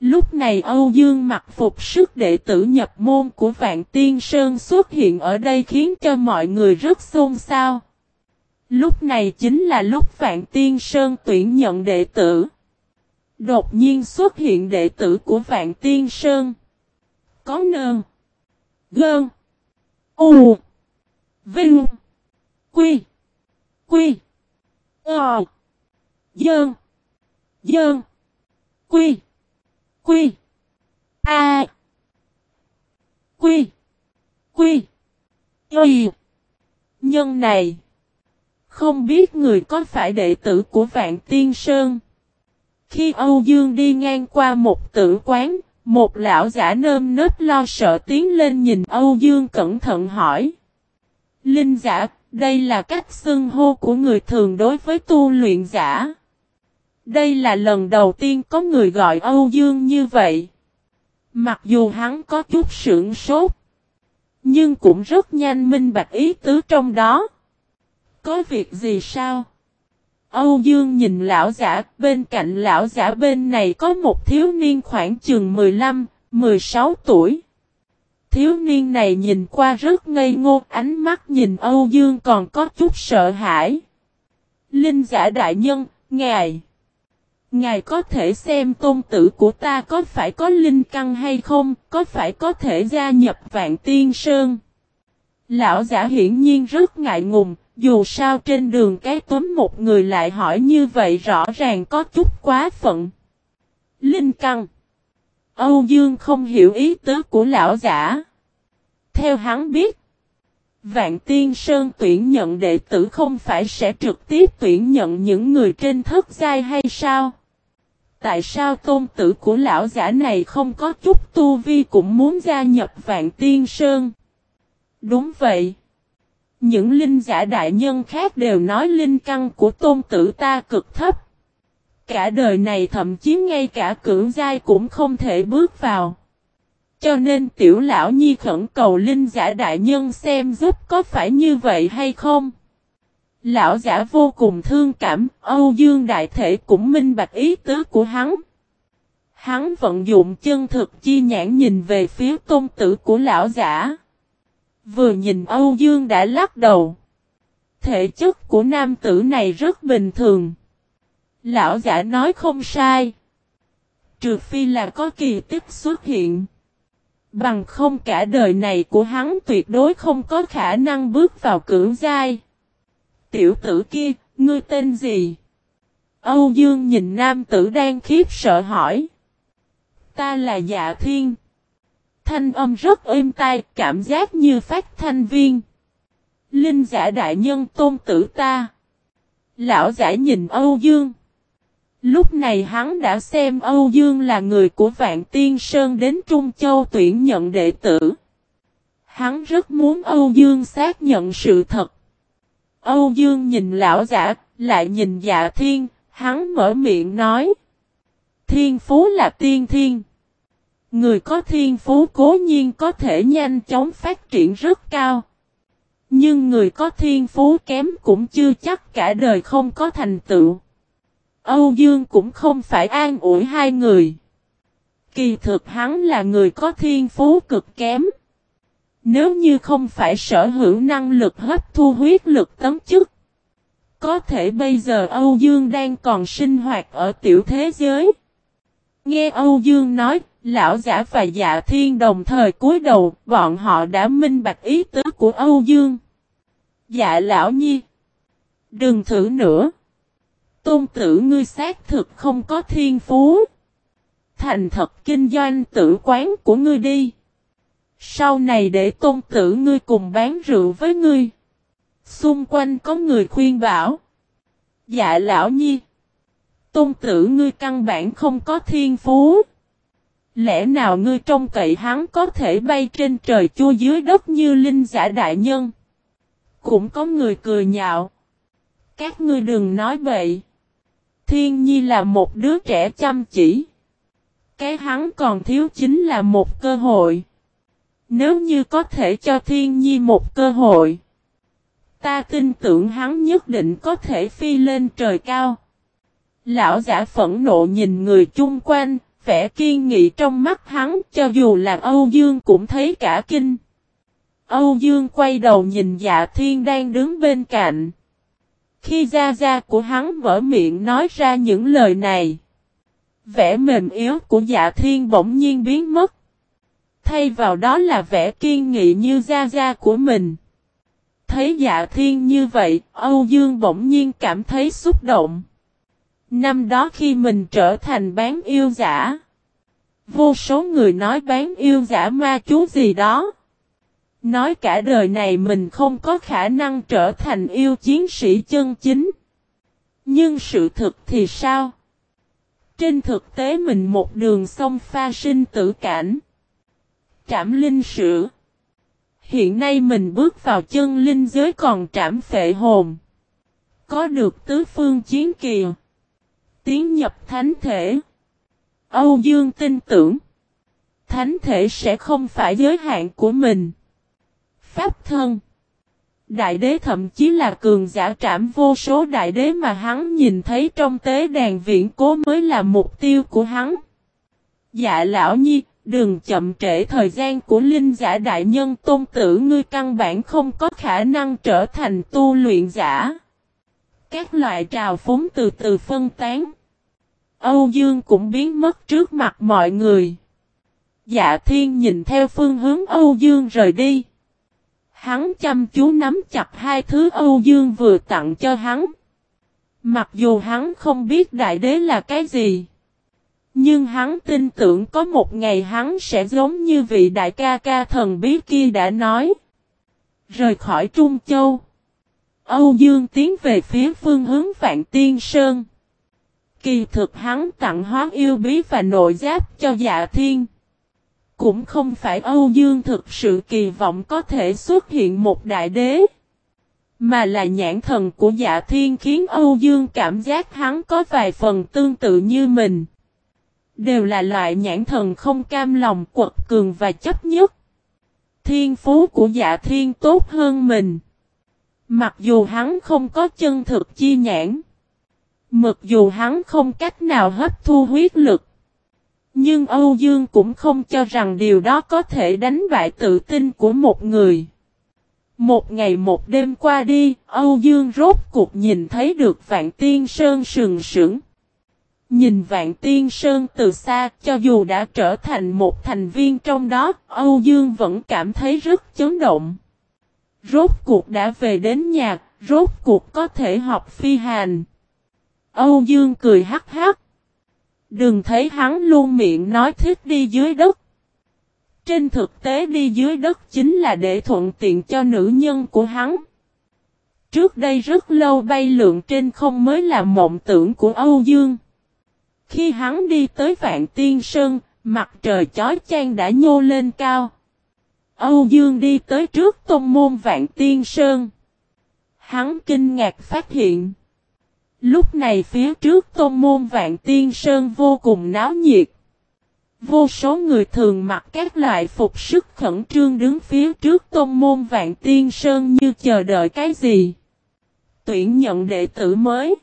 Lúc này Âu Dương mặc phục sức đệ tử nhập môn của Vạn Tiên Sơn xuất hiện ở đây khiến cho mọi người rất xôn xao. Lúc này chính là lúc Vạn Tiên Sơn tuyển nhận đệ tử. Đột nhiên xuất hiện đệ tử của Vạn Tiên Sơn. Có nơn. Gơn. U. Vinh. Quy. Quy. Ờ. Dơn. Dơn. Quy. Quy. A. Quy. Quy. Quy. Nhân này. Không biết người có phải đệ tử của Vạn Tiên Sơn. Khi Âu Dương đi ngang qua một tử quán, một lão giả nơm nớp lo sợ tiến lên nhìn Âu Dương cẩn thận hỏi. Linh giả, đây là cách xưng hô của người thường đối với tu luyện giả. Đây là lần đầu tiên có người gọi Âu Dương như vậy. Mặc dù hắn có chút sưởng sốt, nhưng cũng rất nhanh minh bạch ý tứ trong đó. Có việc gì sao? Âu Dương nhìn lão giả, bên cạnh lão giả bên này có một thiếu niên khoảng chừng 15, 16 tuổi. Thiếu niên này nhìn qua rất ngây ngô, ánh mắt nhìn Âu Dương còn có chút sợ hãi. Linh giả đại nhân, ngài. Ngài có thể xem tôn tử của ta có phải có linh căn hay không, có phải có thể gia nhập vạn tiên sơn. Lão giả hiển nhiên rất ngại ngùng, dù sao trên đường cái túm một người lại hỏi như vậy rõ ràng có chút quá phận. Linh Căng Âu Dương không hiểu ý tứ của lão giả. Theo hắn biết, Vạn Tiên Sơn tuyển nhận đệ tử không phải sẽ trực tiếp tuyển nhận những người trên thất giai hay sao? Tại sao tôn tử của lão giả này không có chút tu vi cũng muốn gia nhập Vạn Tiên Sơn? Đúng vậy. Những linh giả đại nhân khác đều nói linh căn của tôn tử ta cực thấp. Cả đời này thậm chí ngay cả cưỡng giai cũng không thể bước vào. Cho nên tiểu lão nhi khẩn cầu linh giả đại nhân xem giúp có phải như vậy hay không. Lão giả vô cùng thương cảm, Âu Dương đại thể cũng minh bạch ý tứ của hắn. Hắn vận dụng chân thực chi nhãn nhìn về phía tôn tử của lão giả. Vừa nhìn Âu Dương đã lắc đầu. Thể chất của nam tử này rất bình thường. Lão giả nói không sai. Trừ phi là có kỳ tích xuất hiện. Bằng không cả đời này của hắn tuyệt đối không có khả năng bước vào cưỡng giai. Tiểu tử kia, ngươi tên gì? Âu Dương nhìn nam tử đang khiếp sợ hỏi. Ta là dạ thiên. Thanh âm rất êm tai, cảm giác như phát thanh viên. Linh giả đại nhân tôn tử ta. Lão giả nhìn Âu Dương. Lúc này hắn đã xem Âu Dương là người của Vạn Tiên Sơn đến Trung Châu tuyển nhận đệ tử. Hắn rất muốn Âu Dương xác nhận sự thật. Âu Dương nhìn lão giả, lại nhìn dạ thiên, hắn mở miệng nói. Thiên phú là tiên thiên. Người có thiên phú cố nhiên có thể nhanh chóng phát triển rất cao. Nhưng người có thiên phú kém cũng chưa chắc cả đời không có thành tựu. Âu Dương cũng không phải an ủi hai người. Kỳ thực hắn là người có thiên phú cực kém. Nếu như không phải sở hữu năng lực hấp thu huyết lực tấm chức. Có thể bây giờ Âu Dương đang còn sinh hoạt ở tiểu thế giới. Nghe Âu Dương nói, lão giả và dạ thiên đồng thời cúi đầu, bọn họ đã minh bạch ý tứ của Âu Dương. Dạ lão nhi. Đừng thử nữa. Tôn tử ngươi xác thực không có thiên phú. Thành thật kinh doanh tử quán của ngươi đi. Sau này để tôn tử ngươi cùng bán rượu với ngươi. Xung quanh có người khuyên bảo. Dạ lão nhi. Tôn tử ngươi căn bản không có thiên phú. Lẽ nào ngươi trông cậy hắn có thể bay trên trời chua dưới đất như linh giả đại nhân? Cũng có người cười nhạo. Các ngươi đừng nói vậy. Thiên Nhi là một đứa trẻ chăm chỉ. Cái hắn còn thiếu chính là một cơ hội. Nếu như có thể cho Thiên Nhi một cơ hội. Ta tin tưởng hắn nhất định có thể phi lên trời cao. Lão giả phẫn nộ nhìn người chung quanh, vẻ kiên nghị trong mắt hắn cho dù là Âu Dương cũng thấy cả kinh. Âu Dương quay đầu nhìn dạ thiên đang đứng bên cạnh. Khi Ra Ra của hắn mở miệng nói ra những lời này. Vẻ mềm yếu của dạ thiên bỗng nhiên biến mất. Thay vào đó là vẻ kiên nghị như Ra Ra của mình. Thấy dạ thiên như vậy, Âu Dương bỗng nhiên cảm thấy xúc động. Năm đó khi mình trở thành bán yêu giả. Vô số người nói bán yêu giả ma chú gì đó. Nói cả đời này mình không có khả năng trở thành yêu chiến sĩ chân chính. Nhưng sự thực thì sao? Trên thực tế mình một đường sông pha sinh tử cảnh. Trảm linh sử. Hiện nay mình bước vào chân linh giới còn trảm phệ hồn. Có được tứ phương chiến kìa. Tiến nhập thánh thể. Âu Dương tin tưởng. Thánh thể sẽ không phải giới hạn của mình pháp thân. Đại đế thậm chí là cường giả trảm vô số đại đế mà hắn nhìn thấy trong tế đàn viện cố mới là mục tiêu của hắn. Dạ lão nhi, đừng chậm trễ thời gian của linh giả đại nhân tôn tử ngươi căn bản không có khả năng trở thành tu luyện giả. Các loại trào phúng từ từ phân tán. Âu Dương cũng biến mất trước mặt mọi người. Dạ thiên nhìn theo phương hướng Âu Dương rời đi. Hắn chăm chú nắm chặt hai thứ Âu Dương vừa tặng cho hắn. Mặc dù hắn không biết đại đế là cái gì. Nhưng hắn tin tưởng có một ngày hắn sẽ giống như vị đại ca ca thần bí kia đã nói. Rời khỏi Trung Châu. Âu Dương tiến về phía phương hướng Vạn Tiên Sơn. Kỳ thực hắn tặng hóa yêu bí và nội giáp cho dạ thiên. Cũng không phải Âu Dương thực sự kỳ vọng có thể xuất hiện một đại đế. Mà là nhãn thần của dạ thiên khiến Âu Dương cảm giác hắn có vài phần tương tự như mình. Đều là loại nhãn thần không cam lòng, quật cường và chấp nhất. Thiên phú của dạ thiên tốt hơn mình. Mặc dù hắn không có chân thực chi nhãn. Mặc dù hắn không cách nào hấp thu huyết lực. Nhưng Âu Dương cũng không cho rằng điều đó có thể đánh bại tự tin của một người. Một ngày một đêm qua đi, Âu Dương rốt cuộc nhìn thấy được Vạn Tiên Sơn sừng sững. Nhìn Vạn Tiên Sơn từ xa, cho dù đã trở thành một thành viên trong đó, Âu Dương vẫn cảm thấy rất chấn động. Rốt cuộc đã về đến nhà, rốt cuộc có thể học phi hành. Âu Dương cười hắc hắc. Đừng thấy hắn luôn miệng nói thích đi dưới đất. Trên thực tế đi dưới đất chính là để thuận tiện cho nữ nhân của hắn. Trước đây rất lâu bay lượn trên không mới là mộng tưởng của Âu Dương. Khi hắn đi tới Vạn Tiên Sơn, mặt trời chói chang đã nhô lên cao. Âu Dương đi tới trước tôn môn Vạn Tiên Sơn. Hắn kinh ngạc phát hiện. Lúc này phía trước tôn môn Vạn Tiên Sơn vô cùng náo nhiệt. Vô số người thường mặc các loại phục sức khẩn trương đứng phía trước tôn môn Vạn Tiên Sơn như chờ đợi cái gì. Tuyển nhận đệ tử mới.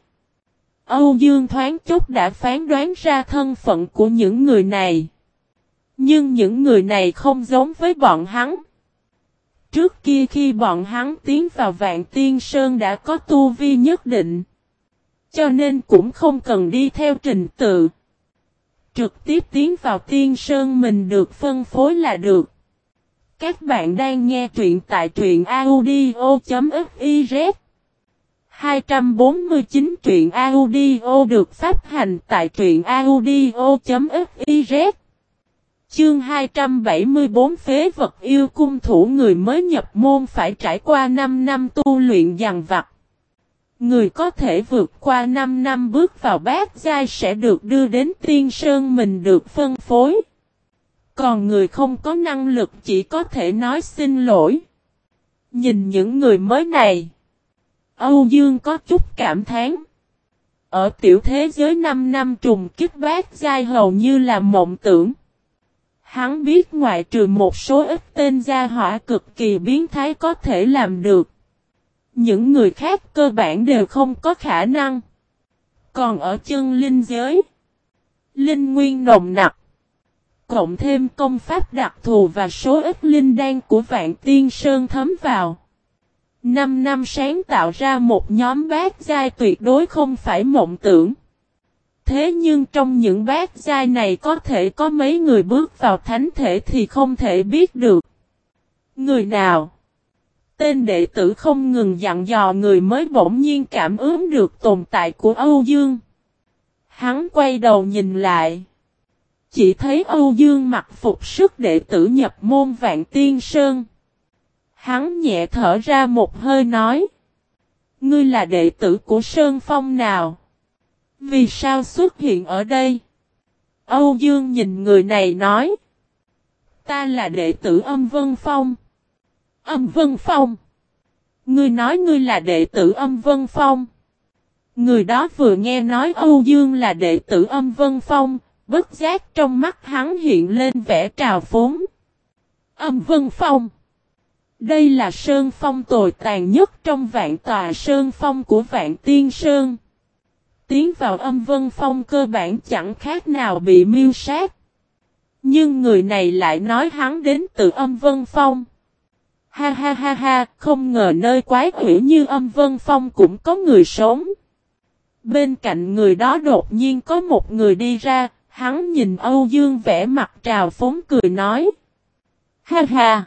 Âu Dương thoáng chốc đã phán đoán ra thân phận của những người này. Nhưng những người này không giống với bọn hắn. Trước kia khi bọn hắn tiến vào Vạn Tiên Sơn đã có tu vi nhất định. Cho nên cũng không cần đi theo trình tự. Trực tiếp tiến vào Tiên Sơn mình được phân phối là được. Các bạn đang nghe truyện tại truyện audio.fiz 249 truyện audio được phát hành tại truyện audio.fiz Chương 274 phế vật yêu cung thủ người mới nhập môn phải trải qua 5 năm tu luyện dằn vặt. Người có thể vượt qua 5 năm bước vào bát giai sẽ được đưa đến tiên sơn mình được phân phối. Còn người không có năng lực chỉ có thể nói xin lỗi. Nhìn những người mới này. Âu Dương có chút cảm thán. Ở tiểu thế giới 5 năm trùng kích bát giai hầu như là mộng tưởng. Hắn biết ngoại trừ một số ít tên gia hỏa cực kỳ biến thái có thể làm được. Những người khác cơ bản đều không có khả năng. Còn ở chân linh giới, linh nguyên nồng nặc, cộng thêm công pháp đặc thù và số ít linh đan của vạn tiên sơn thấm vào. Năm năm sáng tạo ra một nhóm bát giai tuyệt đối không phải mộng tưởng. Thế nhưng trong những bát giai này có thể có mấy người bước vào thánh thể thì không thể biết được. Người nào? Tên đệ tử không ngừng dặn dò người mới bỗng nhiên cảm ứng được tồn tại của Âu Dương. Hắn quay đầu nhìn lại. Chỉ thấy Âu Dương mặc phục sức đệ tử nhập môn Vạn Tiên Sơn. Hắn nhẹ thở ra một hơi nói. Ngươi là đệ tử của Sơn Phong nào? Vì sao xuất hiện ở đây? Âu Dương nhìn người này nói. Ta là đệ tử âm Vân Phong. Âm Vân Phong. Ngươi nói ngươi là đệ tử âm Vân Phong. Người đó vừa nghe nói Âu Dương là đệ tử âm Vân Phong, bất giác trong mắt hắn hiện lên vẻ trào phúng. Âm Vân Phong. Đây là sơn phong tồi tàn nhất trong vạn tòa sơn phong của vạn tiên sơn. Tiến vào âm vân phong cơ bản chẳng khác nào bị miêu sát. Nhưng người này lại nói hắn đến từ âm vân phong. Ha ha ha ha, không ngờ nơi quái quỷ như âm vân phong cũng có người sống. Bên cạnh người đó đột nhiên có một người đi ra, hắn nhìn Âu Dương vẽ mặt trào phóng cười nói. Ha ha!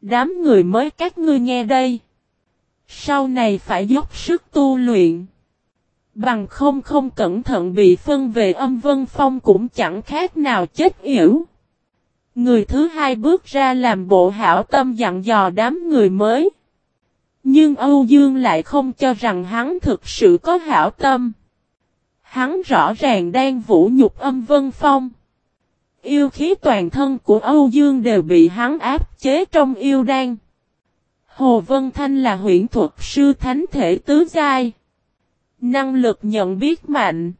Đám người mới các ngươi nghe đây. Sau này phải dốc sức tu luyện. Bằng không không cẩn thận bị phân về âm vân phong cũng chẳng khác nào chết yểu. Người thứ hai bước ra làm bộ hảo tâm dặn dò đám người mới. Nhưng Âu Dương lại không cho rằng hắn thực sự có hảo tâm. Hắn rõ ràng đang vũ nhục âm vân phong. Yêu khí toàn thân của Âu Dương đều bị hắn áp chế trong yêu đan. Hồ Vân Thanh là huyện thuật sư thánh thể tứ giai. Năng lực nhận biết mạnh.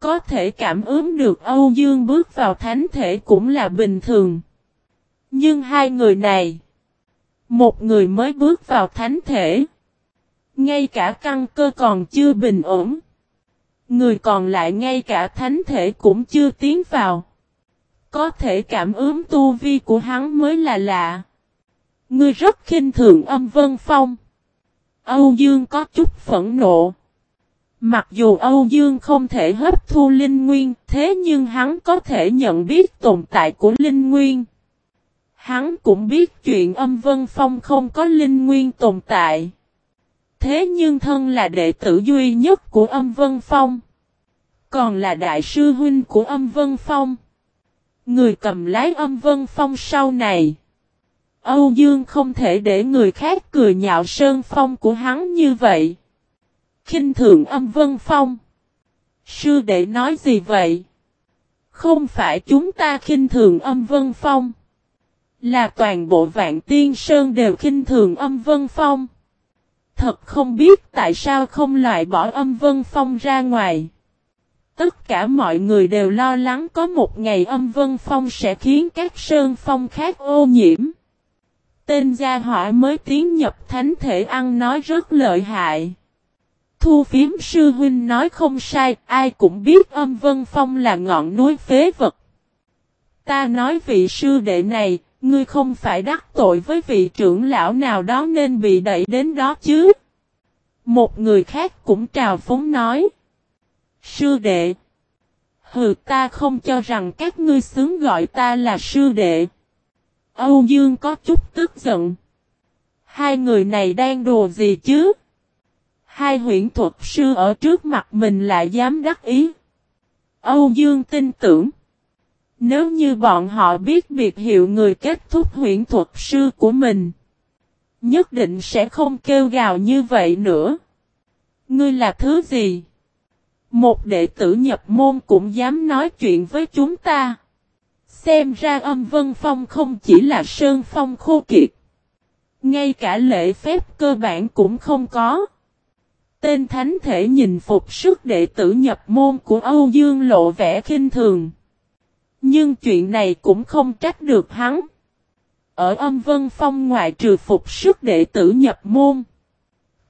Có thể cảm ứng được Âu Dương bước vào thánh thể cũng là bình thường. Nhưng hai người này. Một người mới bước vào thánh thể. Ngay cả căn cơ còn chưa bình ổn. Người còn lại ngay cả thánh thể cũng chưa tiến vào. Có thể cảm ứng tu vi của hắn mới là lạ. Ngươi rất khinh thường âm vân phong. Âu Dương có chút phẫn nộ. Mặc dù Âu Dương không thể hấp thu linh nguyên, thế nhưng hắn có thể nhận biết tồn tại của linh nguyên. Hắn cũng biết chuyện âm vân phong không có linh nguyên tồn tại. Thế nhưng thân là đệ tử duy nhất của âm vân phong. Còn là đại sư huynh của âm vân phong. Người cầm lái âm vân phong sau này. Âu Dương không thể để người khác cười nhạo sơn phong của hắn như vậy kinh thường âm vân phong. Sư đệ nói gì vậy? Không phải chúng ta khinh thường âm vân phong. Là toàn bộ vạn tiên sơn đều khinh thường âm vân phong. Thật không biết tại sao không loại bỏ âm vân phong ra ngoài. Tất cả mọi người đều lo lắng có một ngày âm vân phong sẽ khiến các sơn phong khác ô nhiễm. Tên gia hỏa mới tiến nhập thánh thể ăn nói rất lợi hại. Thu phiếm sư huynh nói không sai, ai cũng biết âm vân phong là ngọn núi phế vật. Ta nói vị sư đệ này, ngươi không phải đắc tội với vị trưởng lão nào đó nên bị đẩy đến đó chứ. Một người khác cũng trào phúng nói. Sư đệ. Hừ ta không cho rằng các ngươi xứng gọi ta là sư đệ. Âu Dương có chút tức giận. Hai người này đang đùa gì chứ? Hai huyện thuật sư ở trước mặt mình lại dám đắc ý. Âu Dương tin tưởng. Nếu như bọn họ biết biệt hiệu người kết thúc huyện thuật sư của mình. Nhất định sẽ không kêu gào như vậy nữa. Ngươi là thứ gì? Một đệ tử nhập môn cũng dám nói chuyện với chúng ta. Xem ra âm vân phong không chỉ là sơn phong khô kiệt. Ngay cả lễ phép cơ bản cũng không có. Tên thánh thể nhìn phục sức đệ tử nhập môn của Âu Dương lộ vẻ khinh thường. Nhưng chuyện này cũng không trách được hắn. Ở âm vân phong ngoại trừ phục sức đệ tử nhập môn.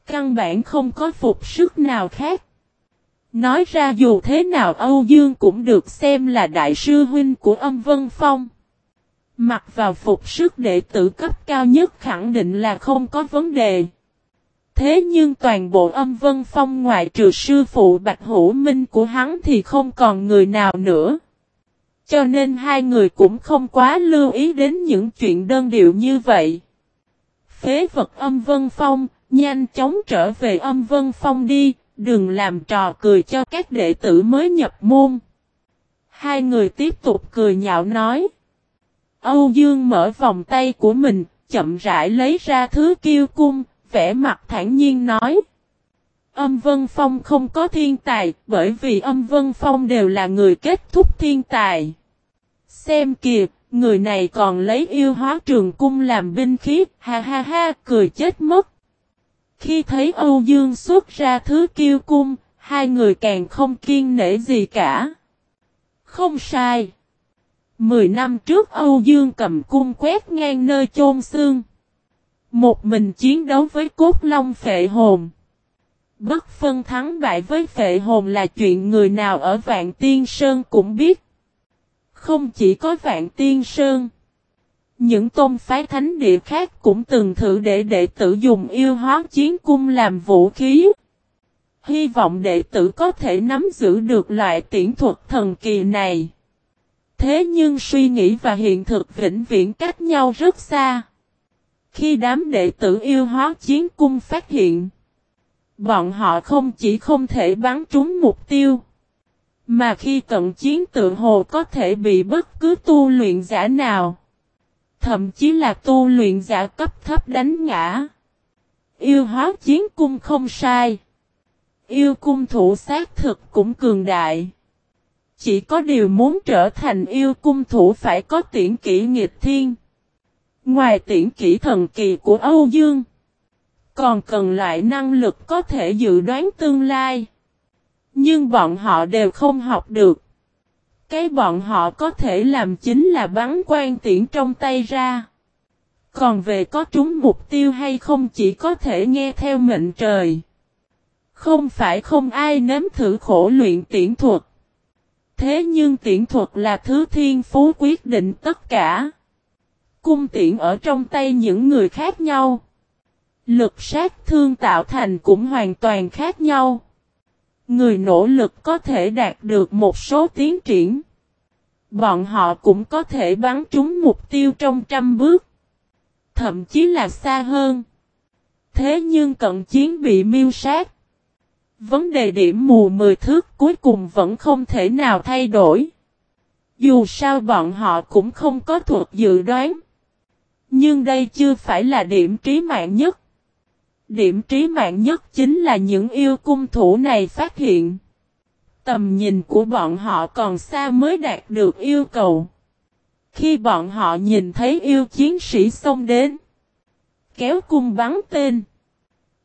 Căn bản không có phục sức nào khác. Nói ra dù thế nào Âu Dương cũng được xem là đại sư huynh của âm vân phong. Mặc vào phục sức đệ tử cấp cao nhất khẳng định là không có vấn đề. Thế nhưng toàn bộ âm vân phong ngoại trừ sư phụ Bạch Hữu Minh của hắn thì không còn người nào nữa. Cho nên hai người cũng không quá lưu ý đến những chuyện đơn điệu như vậy. Phế vật âm vân phong, nhanh chóng trở về âm vân phong đi, đừng làm trò cười cho các đệ tử mới nhập môn. Hai người tiếp tục cười nhạo nói. Âu Dương mở vòng tay của mình, chậm rãi lấy ra thứ kiêu cung, vẻ mặt thản nhiên nói. Âm Vân Phong không có thiên tài, bởi vì âm Vân Phong đều là người kết thúc thiên tài. Xem kìa, người này còn lấy yêu hóa trường cung làm binh khí, ha ha ha, cười chết mất. Khi thấy Âu Dương xuất ra thứ kiêu cung, hai người càng không kiên nể gì cả. Không sai. Mười năm trước Âu Dương cầm cung quét ngang nơi chôn xương. Một mình chiến đấu với cốt long phệ hồn. Bất phân thắng bại với phệ hồn là chuyện người nào ở Vạn Tiên Sơn cũng biết. Không chỉ có Vạn Tiên Sơn. Những tôn phái thánh địa khác cũng từng thử để đệ tử dùng yêu hóa chiến cung làm vũ khí. Hy vọng đệ tử có thể nắm giữ được loại tiễn thuật thần kỳ này. Thế nhưng suy nghĩ và hiện thực vĩnh viễn cách nhau rất xa. Khi đám đệ tử yêu hóa chiến cung phát hiện, bọn họ không chỉ không thể bắn trúng mục tiêu, mà khi cận chiến tự hồ có thể bị bất cứ tu luyện giả nào, thậm chí là tu luyện giả cấp thấp đánh ngã. Yêu hóa chiến cung không sai. Yêu cung thủ xác thực cũng cường đại. Chỉ có điều muốn trở thành yêu cung thủ phải có tiễn kỹ nghịch thiên. Ngoài tiễn kỹ thần kỳ của Âu Dương, còn cần loại năng lực có thể dự đoán tương lai. Nhưng bọn họ đều không học được. Cái bọn họ có thể làm chính là bắn quan tiễn trong tay ra. Còn về có trúng mục tiêu hay không chỉ có thể nghe theo mệnh trời. Không phải không ai nếm thử khổ luyện tiễn thuật. Thế nhưng tiễn thuật là thứ thiên phú quyết định tất cả. Cung tiễn ở trong tay những người khác nhau. Lực sát thương tạo thành cũng hoàn toàn khác nhau. Người nỗ lực có thể đạt được một số tiến triển. Bọn họ cũng có thể bắn trúng mục tiêu trong trăm bước. Thậm chí là xa hơn. Thế nhưng cận chiến bị miêu sát. Vấn đề điểm mù 10 thước cuối cùng vẫn không thể nào thay đổi. Dù sao bọn họ cũng không có thuật dự đoán. Nhưng đây chưa phải là điểm trí mạng nhất. Điểm trí mạng nhất chính là những yêu cung thủ này phát hiện. Tầm nhìn của bọn họ còn xa mới đạt được yêu cầu. Khi bọn họ nhìn thấy yêu chiến sĩ xông đến. Kéo cung bắn tên.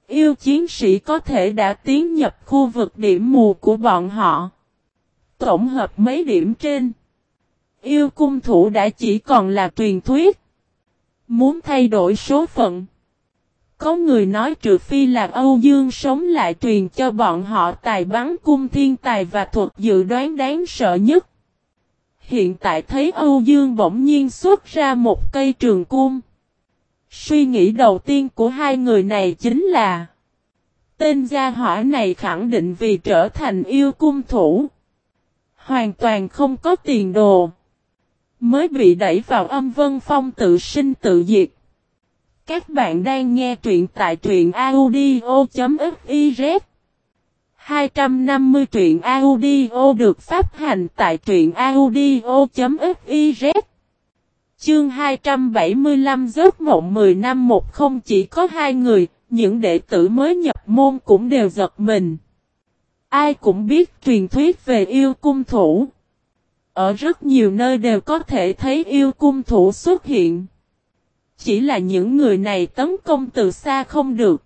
Yêu chiến sĩ có thể đã tiến nhập khu vực điểm mù của bọn họ. Tổng hợp mấy điểm trên. Yêu cung thủ đã chỉ còn là truyền thuyết. Muốn thay đổi số phận. Có người nói trừ phi là Âu Dương sống lại truyền cho bọn họ tài bắn cung thiên tài và thuật dự đoán đáng sợ nhất. Hiện tại thấy Âu Dương bỗng nhiên xuất ra một cây trường cung. Suy nghĩ đầu tiên của hai người này chính là, Tên gia hỏa này khẳng định vì trở thành yêu cung thủ. Hoàn toàn không có tiền đồ. Mới bị đẩy vào âm vân phong tự sinh tự diệt. Các bạn đang nghe truyện tại truyện audio.fiz 250 truyện audio được phát hành tại truyện audio.fiz Chương 275 giấc mộng 10 năm một không chỉ có hai người, những đệ tử mới nhập môn cũng đều giật mình. Ai cũng biết truyền thuyết về yêu cung thủ. Ở rất nhiều nơi đều có thể thấy yêu cung thủ xuất hiện. Chỉ là những người này tấn công từ xa không được.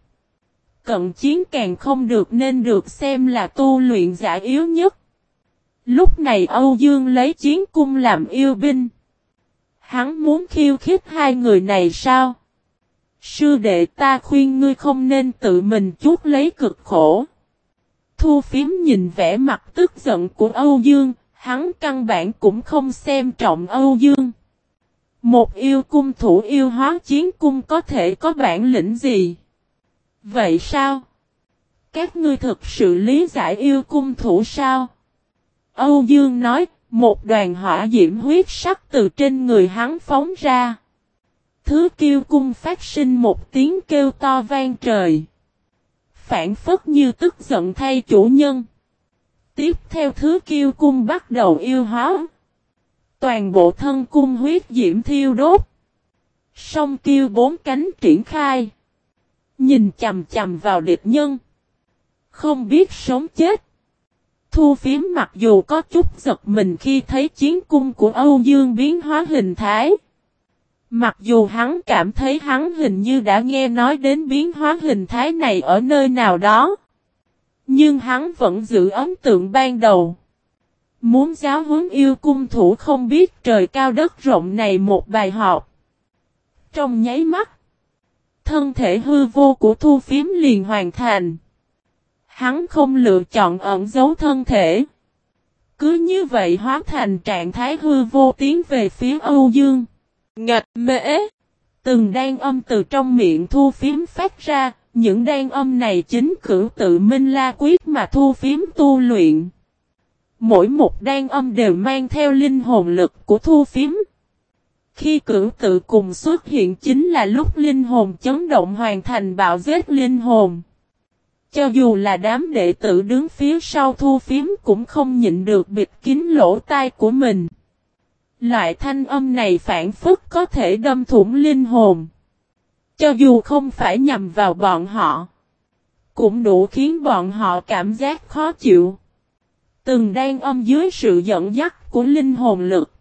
Cận chiến càng không được nên được xem là tu luyện giả yếu nhất. Lúc này Âu Dương lấy chiến cung làm yêu binh. Hắn muốn khiêu khích hai người này sao? Sư đệ ta khuyên ngươi không nên tự mình chuốt lấy cực khổ. Thu phím nhìn vẻ mặt tức giận của Âu Dương, hắn căn bản cũng không xem trọng Âu Dương. Một yêu cung thủ yêu hóa chiến cung có thể có bản lĩnh gì? Vậy sao? Các ngươi thực sự lý giải yêu cung thủ sao? Âu Dương nói, một đoàn hỏa diễm huyết sắc từ trên người hắn phóng ra. Thứ kiêu cung phát sinh một tiếng kêu to vang trời. Phản phất như tức giận thay chủ nhân. Tiếp theo thứ kiêu cung bắt đầu yêu hóa. Toàn bộ thân cung huyết diễm thiêu đốt. Song kiêu bốn cánh triển khai. Nhìn chầm chầm vào địch nhân. Không biết sống chết. Thu phiếm mặc dù có chút giật mình khi thấy chiến cung của Âu Dương biến hóa hình thái. Mặc dù hắn cảm thấy hắn hình như đã nghe nói đến biến hóa hình thái này ở nơi nào đó. Nhưng hắn vẫn giữ ấn tượng ban đầu. Muốn giáo huấn yêu cung thủ không biết trời cao đất rộng này một bài học. Trong nháy mắt, thân thể hư vô của thu phiếm liền hoàn thành. Hắn không lựa chọn ẩn giấu thân thể. Cứ như vậy hóa thành trạng thái hư vô tiến về phía Âu Dương. Ngạch mễ. Từng đang âm từ trong miệng thu phiếm phát ra, những đan âm này chính cử tự minh la quyết mà thu phiếm tu luyện. Mỗi một đan âm đều mang theo linh hồn lực của thu phiếm. Khi cửu tự cùng xuất hiện chính là lúc linh hồn chấn động hoàn thành bạo vết linh hồn. Cho dù là đám đệ tử đứng phía sau thu phím cũng không nhịn được bịt kín lỗ tai của mình. Loại thanh âm này phản phức có thể đâm thủng linh hồn. Cho dù không phải nhằm vào bọn họ. Cũng đủ khiến bọn họ cảm giác khó chịu. Từng đang âm dưới sự dẫn dắt của linh hồn lực.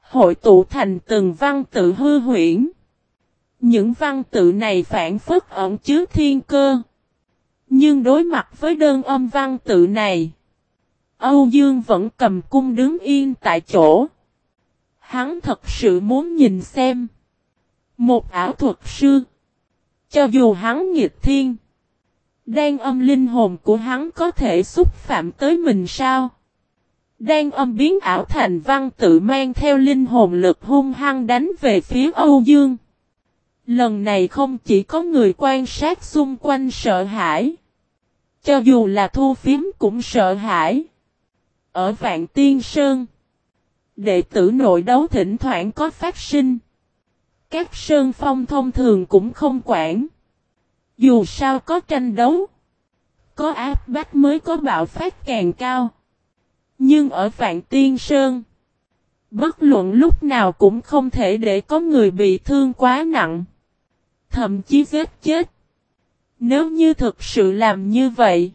Hội tụ thành từng văn tự hư huyễn. Những văn tự này phản phức ẩn chứa thiên cơ. Nhưng đối mặt với đơn âm văn tự này. Âu Dương vẫn cầm cung đứng yên tại chỗ. Hắn thật sự muốn nhìn xem. Một ảo thuật sư. Cho dù hắn nghịch thiên. Đan âm linh hồn của hắn có thể xúc phạm tới mình sao? Đan âm biến ảo thành văn tự mang theo linh hồn lực hung hăng đánh về phía Âu Dương. Lần này không chỉ có người quan sát xung quanh sợ hãi. Cho dù là thu phím cũng sợ hãi. Ở Vạn Tiên Sơn. Đệ tử nội đấu thỉnh thoảng có phát sinh. Các sơn phong thông thường cũng không quản. Dù sao có tranh đấu. Có áp bách mới có bạo phát càng cao. Nhưng ở Vạn Tiên Sơn. Bất luận lúc nào cũng không thể để có người bị thương quá nặng. Thậm chí giết chết. Nếu như thực sự làm như vậy.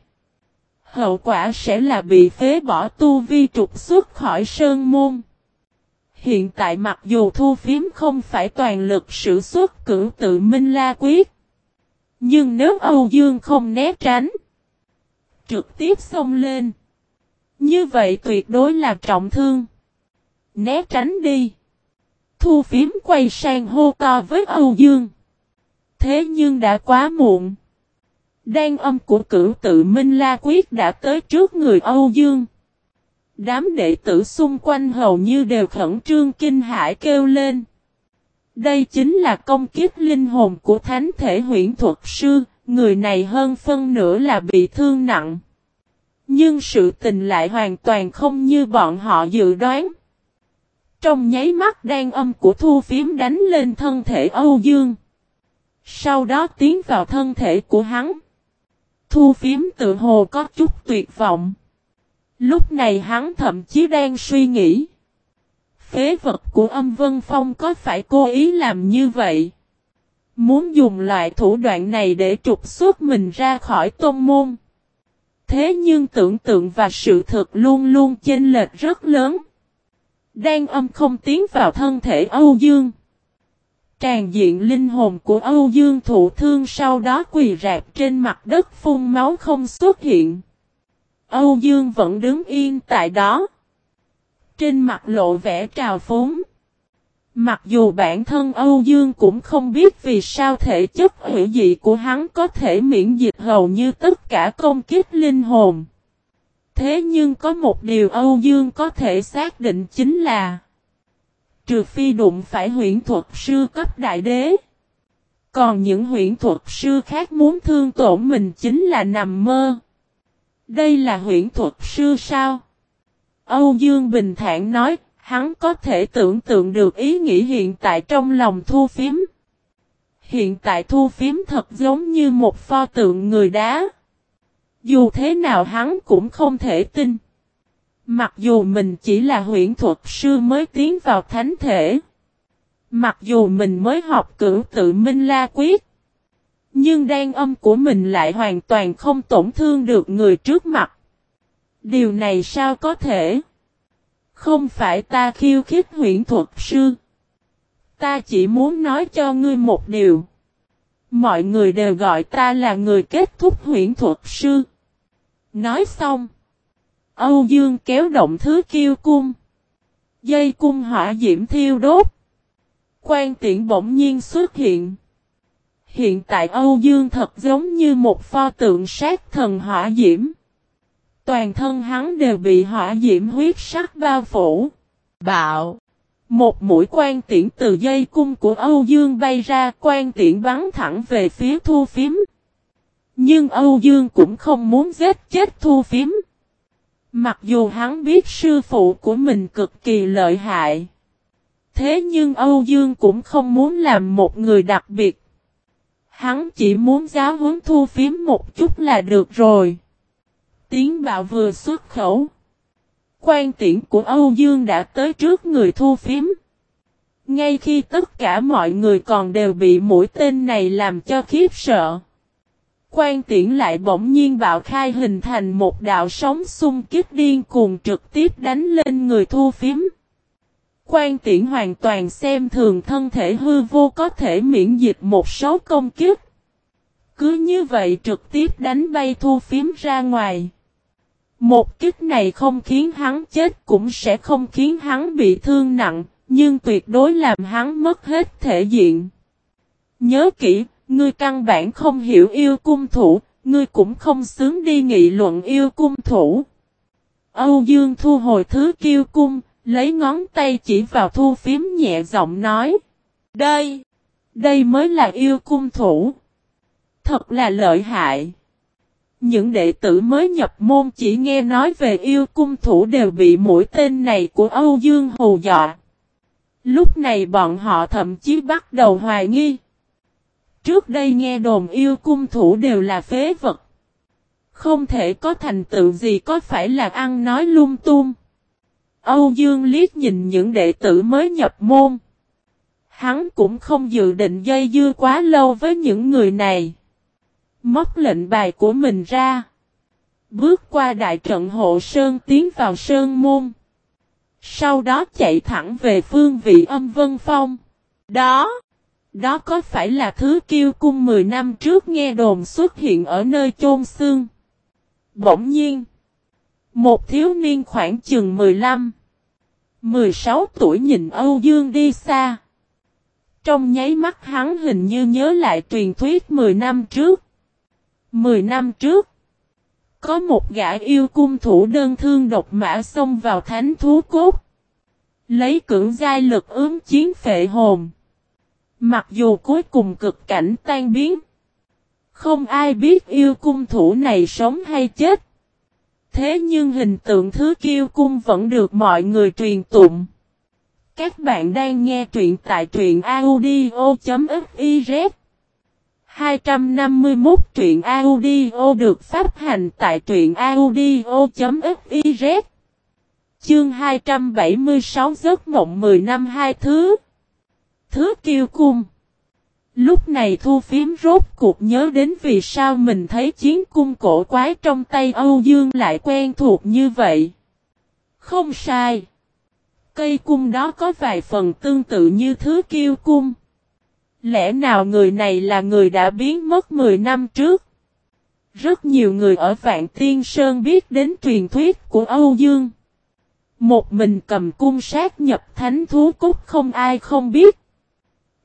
Hậu quả sẽ là bị phế bỏ tu vi trục xuất khỏi sơn môn. Hiện tại mặc dù thu phím không phải toàn lực sử xuất cử tự minh la quyết. Nhưng nếu Âu Dương không né tránh. Trực tiếp xông lên. Như vậy tuyệt đối là trọng thương. Né tránh đi. Thu phím quay sang hô to với Âu Dương. Thế nhưng đã quá muộn. Đan âm của cửu tự Minh La Quyết đã tới trước người Âu Dương. Đám đệ tử xung quanh hầu như đều khẩn trương kinh hãi kêu lên. Đây chính là công kiếp linh hồn của thánh thể huyện thuật sư, người này hơn phân nửa là bị thương nặng. Nhưng sự tình lại hoàn toàn không như bọn họ dự đoán. Trong nháy mắt đan âm của thu phím đánh lên thân thể Âu Dương. Sau đó tiến vào thân thể của hắn. Thu phím tự hồ có chút tuyệt vọng. Lúc này hắn thậm chí đang suy nghĩ. Phế vật của âm vân phong có phải cố ý làm như vậy? Muốn dùng loại thủ đoạn này để trục xuất mình ra khỏi tôn môn. Thế nhưng tưởng tượng và sự thật luôn luôn chênh lệch rất lớn. Đang âm không tiến vào thân thể Âu Dương. Tràn diện linh hồn của Âu Dương thụ thương sau đó quỳ rạp trên mặt đất phun máu không xuất hiện. Âu Dương vẫn đứng yên tại đó. Trên mặt lộ vẻ trào phúng. Mặc dù bản thân Âu Dương cũng không biết vì sao thể chất hữu dị của hắn có thể miễn dịch hầu như tất cả công kích linh hồn. Thế nhưng có một điều Âu Dương có thể xác định chính là, Trừ phi đụng phải huyễn thuật sư cấp đại đế. Còn những huyễn thuật sư khác muốn thương tổn mình chính là nằm mơ. Đây là huyện thuật sư sao? Âu Dương bình thản nói, hắn có thể tưởng tượng được ý nghĩ hiện tại trong lòng thu phím. Hiện tại thu phím thật giống như một pho tượng người đá. Dù thế nào hắn cũng không thể tin. Mặc dù mình chỉ là huyện thuật sư mới tiến vào thánh thể. Mặc dù mình mới học cửu tự minh la quyết. Nhưng đan âm của mình lại hoàn toàn không tổn thương được người trước mặt. Điều này sao có thể? Không phải ta khiêu khích huyễn thuật sư. Ta chỉ muốn nói cho ngươi một điều. Mọi người đều gọi ta là người kết thúc huyễn thuật sư. Nói xong. Âu Dương kéo động thứ kiêu cung. Dây cung hỏa diễm thiêu đốt. Quan tiện bỗng nhiên xuất hiện. Hiện tại Âu Dương thật giống như một pho tượng sát thần hỏa diễm. Toàn thân hắn đều bị hỏa diễm huyết sắc bao phủ. Bạo. Một mũi quan tiễn từ dây cung của Âu Dương bay ra, quan tiễn bắn thẳng về phía thu phím. Nhưng Âu Dương cũng không muốn giết chết thu phím. Mặc dù hắn biết sư phụ của mình cực kỳ lợi hại. Thế nhưng Âu Dương cũng không muốn làm một người đặc biệt. Hắn chỉ muốn giáo huấn thu phím một chút là được rồi. Tiếng bạo vừa xuất khẩu. Quan tiễn của Âu Dương đã tới trước người thu phím. Ngay khi tất cả mọi người còn đều bị mũi tên này làm cho khiếp sợ. Quan tiễn lại bỗng nhiên bạo khai hình thành một đạo sóng xung kích điên cuồng trực tiếp đánh lên người thu phím. Quan tiễn hoàn toàn xem thường thân thể hư vô có thể miễn dịch một số công kiếp. Cứ như vậy trực tiếp đánh bay thu phím ra ngoài. Một kích này không khiến hắn chết cũng sẽ không khiến hắn bị thương nặng, nhưng tuyệt đối làm hắn mất hết thể diện. Nhớ kỹ, ngươi căn bản không hiểu yêu cung thủ, ngươi cũng không xứng đi nghị luận yêu cung thủ. Âu Dương thu hồi thứ kiêu cung, lấy ngón tay chỉ vào thu phím nhẹ giọng nói. Đây, đây mới là yêu cung thủ. Thật là lợi hại. Những đệ tử mới nhập môn chỉ nghe nói về yêu cung thủ đều bị mũi tên này của Âu Dương hù dọa. Lúc này bọn họ thậm chí bắt đầu hoài nghi. Trước đây nghe đồn yêu cung thủ đều là phế vật. Không thể có thành tựu gì có phải là ăn nói lung tung. Âu Dương liếc nhìn những đệ tử mới nhập môn. Hắn cũng không dự định dây dưa quá lâu với những người này. Móc lệnh bài của mình ra. Bước qua đại trận hộ sơn tiến vào sơn môn. Sau đó chạy thẳng về phương vị âm vân phong. Đó, đó có phải là thứ kiêu cung 10 năm trước nghe đồn xuất hiện ở nơi chôn xương. Bỗng nhiên, một thiếu niên khoảng chừng 15, 16 tuổi nhìn Âu Dương đi xa. Trong nháy mắt hắn hình như nhớ lại truyền thuyết 10 năm trước. 10 năm trước, có một gã yêu cung thủ đơn thương độc mã xông vào thánh thú cốt. Lấy cưỡng giai lực ướm chiến phệ hồn. Mặc dù cuối cùng cực cảnh tan biến. Không ai biết yêu cung thủ này sống hay chết. Thế nhưng hình tượng thứ kiêu cung vẫn được mọi người truyền tụng. Các bạn đang nghe truyện tại truyện audio.fiz 251 truyện audio được phát hành tại truyện audio.fiz Chương 276 giấc mộng 10 năm hai thứ. Thứ kiêu cung. Lúc này thu phím rốt cuộc nhớ đến vì sao mình thấy chiến cung cổ quái trong tay Âu Dương lại quen thuộc như vậy. Không sai. Cây cung đó có vài phần tương tự như thứ kiêu cung. Lẽ nào người này là người đã biến mất 10 năm trước? Rất nhiều người ở Vạn Tiên Sơn biết đến truyền thuyết của Âu Dương. Một mình cầm cung sát nhập thánh thú cúc không ai không biết.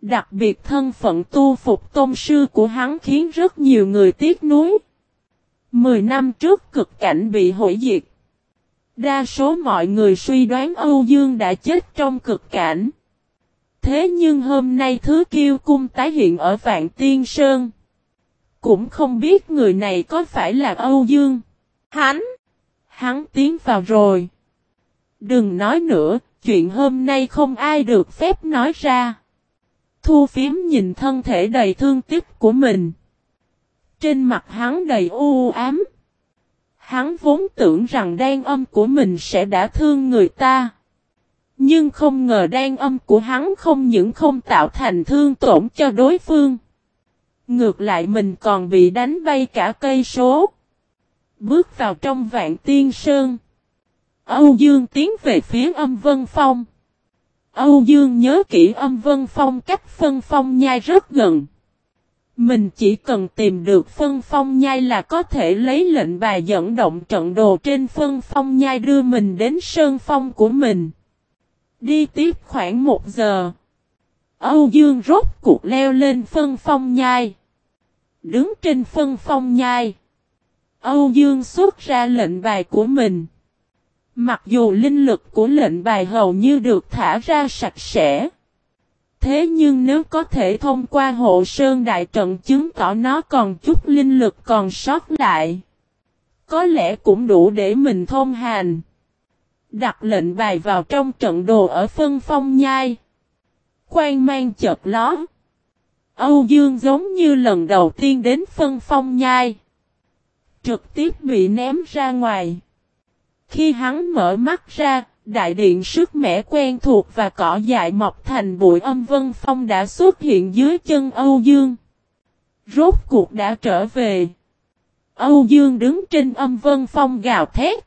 Đặc biệt thân phận tu phục tôn sư của hắn khiến rất nhiều người tiếc nuối. Mười năm trước cực cảnh bị hủy diệt. Đa số mọi người suy đoán Âu Dương đã chết trong cực cảnh. Thế nhưng hôm nay thứ kiêu cung tái hiện ở Vạn Tiên Sơn. Cũng không biết người này có phải là Âu Dương. Hắn! Hắn tiến vào rồi. Đừng nói nữa, chuyện hôm nay không ai được phép nói ra. Thu phím nhìn thân thể đầy thương tích của mình. Trên mặt hắn đầy u ám. Hắn vốn tưởng rằng đan âm của mình sẽ đã thương người ta. Nhưng không ngờ đan âm của hắn không những không tạo thành thương tổn cho đối phương. Ngược lại mình còn bị đánh bay cả cây số. Bước vào trong vạn tiên sơn. Âu Dương tiến về phía âm vân phong. Âu Dương nhớ kỹ âm vân phong cách phân phong nhai rất gần. Mình chỉ cần tìm được phân phong nhai là có thể lấy lệnh bài dẫn động trận đồ trên phân phong nhai đưa mình đến sơn phong của mình. Đi tiếp khoảng một giờ. Âu Dương rốt cuộc leo lên phân phong nhai. Đứng trên phân phong nhai. Âu Dương xuất ra lệnh bài của mình. Mặc dù linh lực của lệnh bài hầu như được thả ra sạch sẽ. Thế nhưng nếu có thể thông qua hộ sơn đại trận chứng tỏ nó còn chút linh lực còn sót lại. Có lẽ cũng đủ để mình thông hành. Đặt lệnh bài vào trong trận đồ ở phân phong nhai. Quang mang chợt ló. Âu Dương giống như lần đầu tiên đến phân phong nhai. Trực tiếp bị ném ra ngoài. Khi hắn mở mắt ra, đại điện sức mẻ quen thuộc và cỏ dại mọc thành bụi âm vân phong đã xuất hiện dưới chân Âu Dương. Rốt cuộc đã trở về. Âu Dương đứng trên âm vân phong gào thét.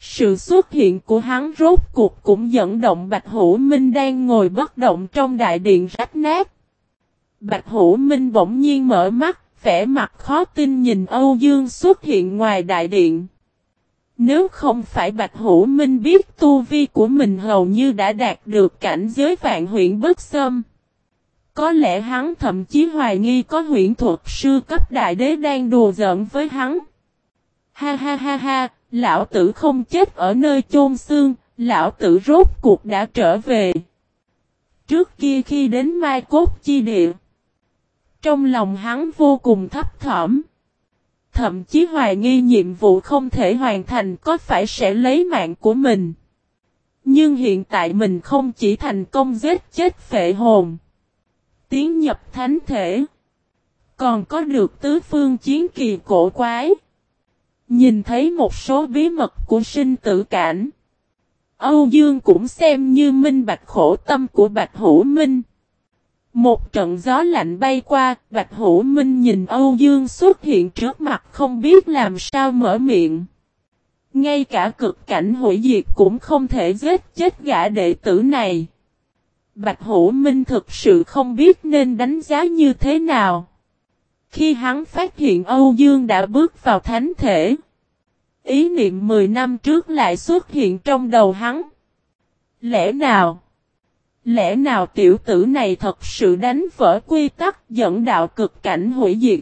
Sự xuất hiện của hắn rốt cuộc cũng dẫn động Bạch Hữu Minh đang ngồi bất động trong đại điện rách nát. Bạch Hữu Minh bỗng nhiên mở mắt, vẻ mặt khó tin nhìn Âu Dương xuất hiện ngoài đại điện. Nếu không phải Bạch Hữu Minh biết tu vi của mình hầu như đã đạt được cảnh giới vạn huyện bất xâm. Có lẽ hắn thậm chí hoài nghi có huyện thuật sư cấp đại đế đang đùa giỡn với hắn. Ha ha ha ha, lão tử không chết ở nơi chôn xương, lão tử rốt cuộc đã trở về. Trước kia khi đến Mai Cốt Chi Địa, trong lòng hắn vô cùng thấp thỏm. Thậm chí hoài nghi nhiệm vụ không thể hoàn thành có phải sẽ lấy mạng của mình. Nhưng hiện tại mình không chỉ thành công giết chết phệ hồn. Tiến nhập thánh thể. Còn có được tứ phương chiến kỳ cổ quái. Nhìn thấy một số bí mật của sinh tử cảnh. Âu Dương cũng xem như minh bạch khổ tâm của Bạch Hữu Minh. Một trận gió lạnh bay qua, Bạch Hữu Minh nhìn Âu Dương xuất hiện trước mặt không biết làm sao mở miệng. Ngay cả cực cảnh hủy diệt cũng không thể giết chết gã đệ tử này. Bạch Hữu Minh thực sự không biết nên đánh giá như thế nào. Khi hắn phát hiện Âu Dương đã bước vào thánh thể. Ý niệm 10 năm trước lại xuất hiện trong đầu hắn. Lẽ nào? Lẽ nào tiểu tử này thật sự đánh vỡ quy tắc dẫn đạo cực cảnh hủy diệt?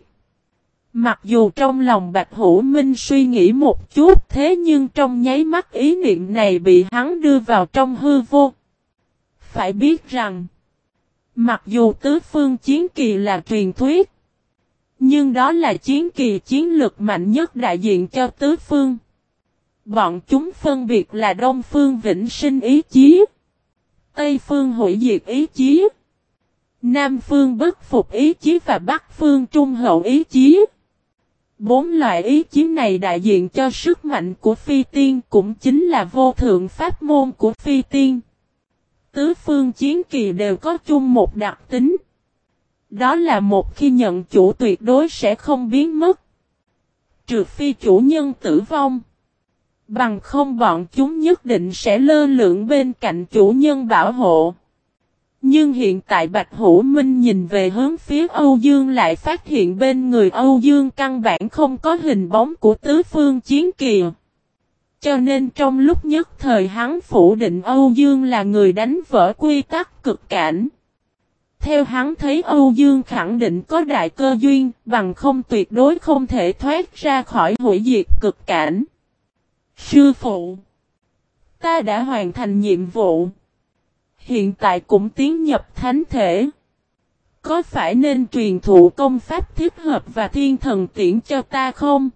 Mặc dù trong lòng Bạch Hữu Minh suy nghĩ một chút thế nhưng trong nháy mắt ý niệm này bị hắn đưa vào trong hư vô. Phải biết rằng, mặc dù tứ phương chiến kỳ là truyền thuyết, nhưng đó là chiến kỳ chiến lực mạnh nhất đại diện cho tứ phương. Bọn chúng phân biệt là Đông Phương Vĩnh Sinh ý chí, Tây Phương hủy diệt ý chí, Nam Phương bất phục ý chí và Bắc Phương trung hậu ý chí. Bốn loại ý chí này đại diện cho sức mạnh của phi tiên cũng chính là vô thượng pháp môn của phi tiên. Tứ phương chiến kỳ đều có chung một đặc tính. Đó là một khi nhận chủ tuyệt đối sẽ không biến mất. Trừ phi chủ nhân tử vong. Bằng không bọn chúng nhất định sẽ lơ lửng bên cạnh chủ nhân bảo hộ. Nhưng hiện tại Bạch Hữu Minh nhìn về hướng phía Âu Dương lại phát hiện bên người Âu Dương căn bản không có hình bóng của tứ phương chiến kìa. Cho nên trong lúc nhất thời hắn phủ định Âu Dương là người đánh vỡ quy tắc cực cảnh. Theo hắn thấy Âu Dương khẳng định có đại cơ duyên, bằng không tuyệt đối không thể thoát ra khỏi hủy diệt cực cảnh. Sư phụ, ta đã hoàn thành nhiệm vụ. Hiện tại cũng tiến nhập thánh thể. Có phải nên truyền thụ công pháp thiết hợp và thiên thần tiễn cho ta không?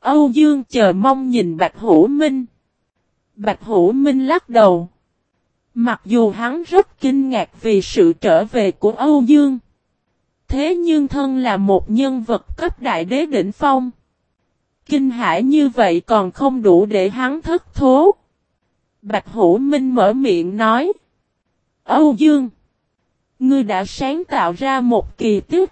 Âu Dương chờ mong nhìn Bạch Hữu Minh. Bạch Hữu Minh lắc đầu. Mặc dù hắn rất kinh ngạc vì sự trở về của Âu Dương. Thế nhưng thân là một nhân vật cấp đại đế đỉnh phong. Kinh hãi như vậy còn không đủ để hắn thất thố. Bạch Hữu Minh mở miệng nói. Âu Dương. Ngươi đã sáng tạo ra một kỳ tích.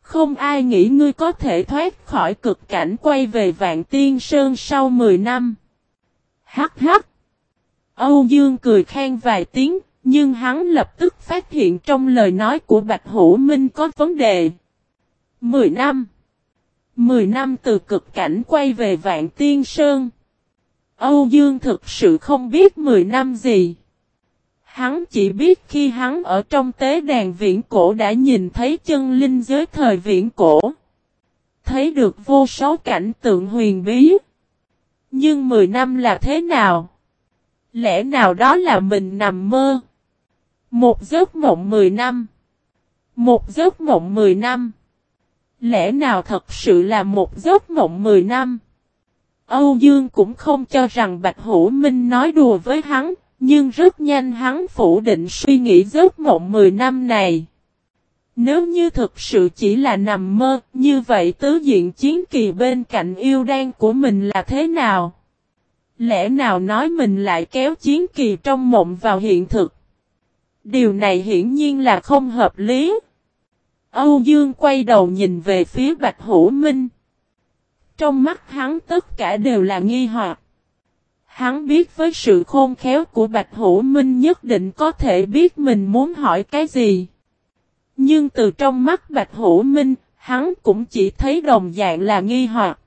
Không ai nghĩ ngươi có thể thoát khỏi cực cảnh quay về Vạn Tiên Sơn sau 10 năm. Hắc hắc. Âu Dương cười khen vài tiếng, nhưng hắn lập tức phát hiện trong lời nói của Bạch Hữu Minh có vấn đề. 10 năm. 10 năm từ cực cảnh quay về Vạn Tiên Sơn. Âu Dương thực sự không biết 10 năm gì. Hắn chỉ biết khi hắn ở trong tế đàn viễn cổ đã nhìn thấy chân linh giới thời viễn cổ. Thấy được vô số cảnh tượng huyền bí. Nhưng 10 năm là thế nào? Lẽ nào đó là mình nằm mơ? Một giấc mộng 10 năm. Một giấc mộng 10 năm. Lẽ nào thật sự là một giấc mộng 10 năm? Âu Dương cũng không cho rằng Bạch Hữu Minh nói đùa với hắn, Nhưng rất nhanh hắn phủ định suy nghĩ giấc mộng 10 năm này. Nếu như thực sự chỉ là nằm mơ, như vậy tứ diện chiến kỳ bên cạnh yêu đan của mình là thế nào? Lẽ nào nói mình lại kéo chiến kỳ trong mộng vào hiện thực? Điều này hiển nhiên là không hợp lý. Âu Dương quay đầu nhìn về phía Bạch Hữu Minh. Trong mắt hắn tất cả đều là nghi hoặc. Hắn biết với sự khôn khéo của Bạch Hữu Minh nhất định có thể biết mình muốn hỏi cái gì. Nhưng từ trong mắt Bạch Hữu Minh, hắn cũng chỉ thấy đồng dạng là nghi hoặc.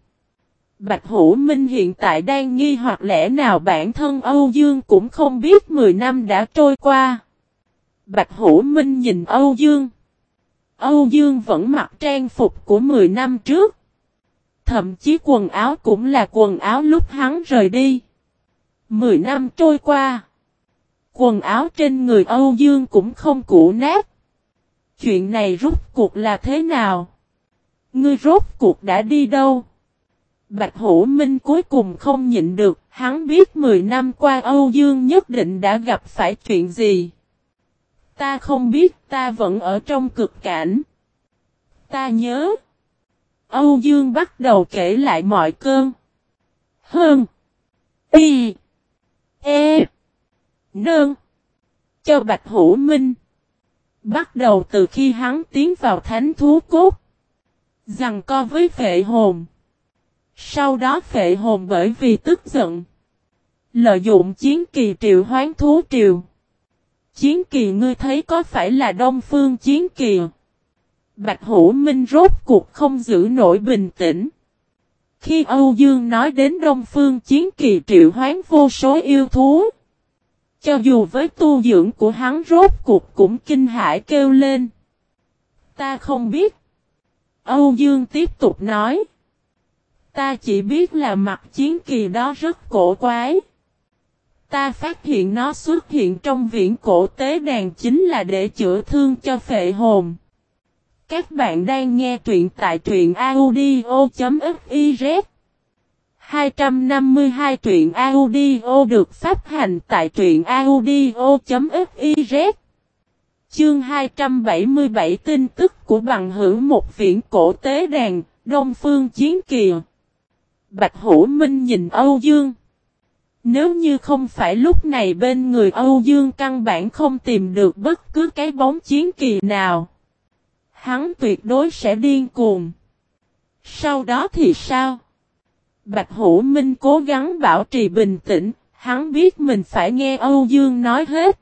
Bạch Hữu Minh hiện tại đang nghi hoặc lẽ nào bản thân Âu Dương cũng không biết 10 năm đã trôi qua. Bạch Hữu Minh nhìn Âu Dương. Âu Dương vẫn mặc trang phục của 10 năm trước. Thậm chí quần áo cũng là quần áo lúc hắn rời đi. 10 năm trôi qua. Quần áo trên người Âu Dương cũng không cũ nát. Chuyện này rút cuộc là thế nào? Ngươi rốt cuộc đã đi đâu? Bạch Hữu Minh cuối cùng không nhịn được, hắn biết 10 năm qua Âu Dương nhất định đã gặp phải chuyện gì. Ta không biết, ta vẫn ở trong cực cảnh. Ta nhớ. Âu Dương bắt đầu kể lại mọi cơn. Hơn. Y. E. Nơn. Cho Bạch Hữu Minh. Bắt đầu từ khi hắn tiến vào thánh thú cốt. Rằng co với phệ hồn. Sau đó phệ hồn bởi vì tức giận. Lợi dụng chiến kỳ triệu hoán thú triều. Chiến kỳ ngươi thấy có phải là đông phương chiến kỳ? Bạch Hữu Minh rốt cuộc không giữ nổi bình tĩnh. Khi Âu Dương nói đến đông phương chiến kỳ triệu hoán vô số yêu thú. Cho dù với tu dưỡng của hắn rốt cuộc cũng kinh hãi kêu lên. Ta không biết. Âu Dương tiếp tục nói. Ta chỉ biết là mặt chiến kỳ đó rất cổ quái. Ta phát hiện nó xuất hiện trong viễn cổ tế đàn chính là để chữa thương cho phệ hồn. Các bạn đang nghe truyện tại truyện audio.fiz 252 truyện audio được phát hành tại truyện audio.fiz Chương 277 tin tức của bằng hữu một viễn cổ tế đàn, Đông Phương Chiến kiều. Bạch Hữu Minh nhìn Âu Dương nếu như không phải lúc này bên người Âu Dương căn bản không tìm được bất cứ cái bóng chiến kỳ nào Hắn tuyệt đối sẽ điên cuồng Sau đó thì sao? Bạch Hữu Minh cố gắng bảo trì bình tĩnh, hắn biết mình phải nghe Âu Dương nói hết.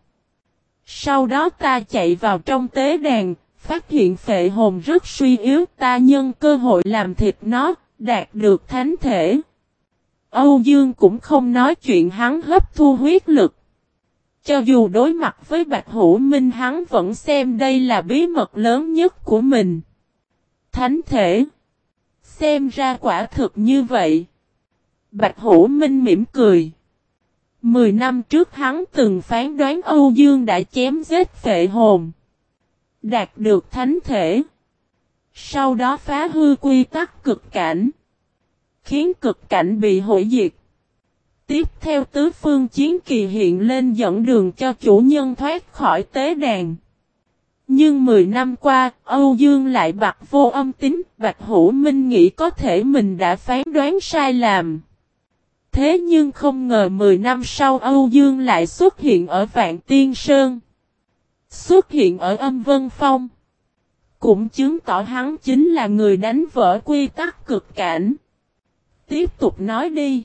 Sau đó ta chạy vào trong tế đàn, phát hiện phệ hồn rất suy yếu, ta nhân cơ hội làm thịt nó, đạt được thánh thể. Âu Dương cũng không nói chuyện hắn hấp thu huyết lực. Cho dù đối mặt với Bạch Hữu Minh, hắn vẫn xem đây là bí mật lớn nhất của mình. Thánh thể. Xem ra quả thực như vậy. Bạch Hữu Minh mỉm cười. Mười năm trước hắn từng phán đoán Âu Dương đã chém giết phệ hồn. Đạt được thánh thể. Sau đó phá hư quy tắc cực cảnh. Khiến cực cảnh bị hủy diệt. Tiếp theo tứ phương chiến kỳ hiện lên dẫn đường cho chủ nhân thoát khỏi tế đàn. Nhưng 10 năm qua, Âu Dương lại bạc vô âm tính, Bạch Hữu Minh nghĩ có thể mình đã phán đoán sai làm. Thế nhưng không ngờ 10 năm sau Âu Dương lại xuất hiện ở Vạn Tiên Sơn. Xuất hiện ở âm Vân Phong. Cũng chứng tỏ hắn chính là người đánh vỡ quy tắc cực cảnh. Tiếp tục nói đi.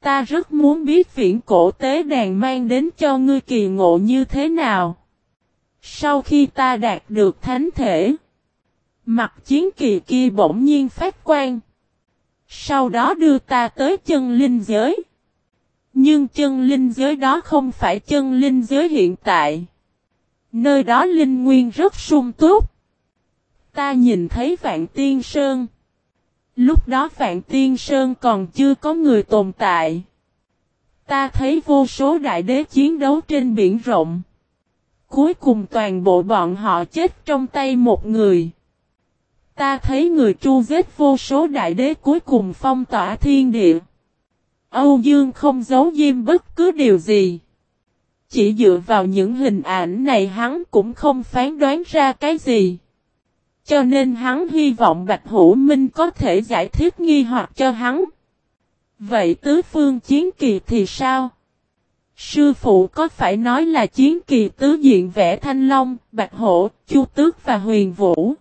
Ta rất muốn biết viễn cổ tế đàn mang đến cho ngươi kỳ ngộ như thế nào. Sau khi ta đạt được thánh thể. Mặt chiến kỳ kia bỗng nhiên phát quang. Sau đó đưa ta tới chân linh giới. Nhưng chân linh giới đó không phải chân linh giới hiện tại. Nơi đó linh nguyên rất sung túc. Ta nhìn thấy Vạn Tiên Sơn. Lúc đó phạn Tiên Sơn còn chưa có người tồn tại. Ta thấy vô số đại đế chiến đấu trên biển rộng. Cuối cùng toàn bộ bọn họ chết trong tay một người. Ta thấy người tru vết vô số đại đế cuối cùng phong tỏa thiên địa. Âu Dương không giấu diêm bất cứ điều gì. chỉ dựa vào những hình ảnh này hắn cũng không phán đoán ra cái gì. Cho nên hắn hy vọng Bạch Hữu Minh có thể giải thích nghi hoặc cho hắn. Vậy tứ phương chiến kỳ thì sao? Sư phụ có phải nói là chiến kỳ tứ diện vẽ thanh long, bạch hổ, chu tước và huyền vũ?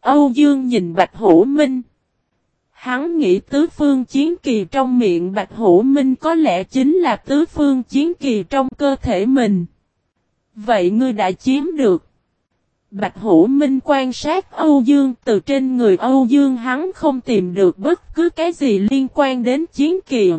Âu Dương nhìn bạch hổ minh. Hắn nghĩ tứ phương chiến kỳ trong miệng bạch hổ minh có lẽ chính là tứ phương chiến kỳ trong cơ thể mình. Vậy ngươi đã chiếm được. Bạch Hữu Minh quan sát Âu Dương, từ trên người Âu Dương hắn không tìm được bất cứ cái gì liên quan đến chiến kỳ.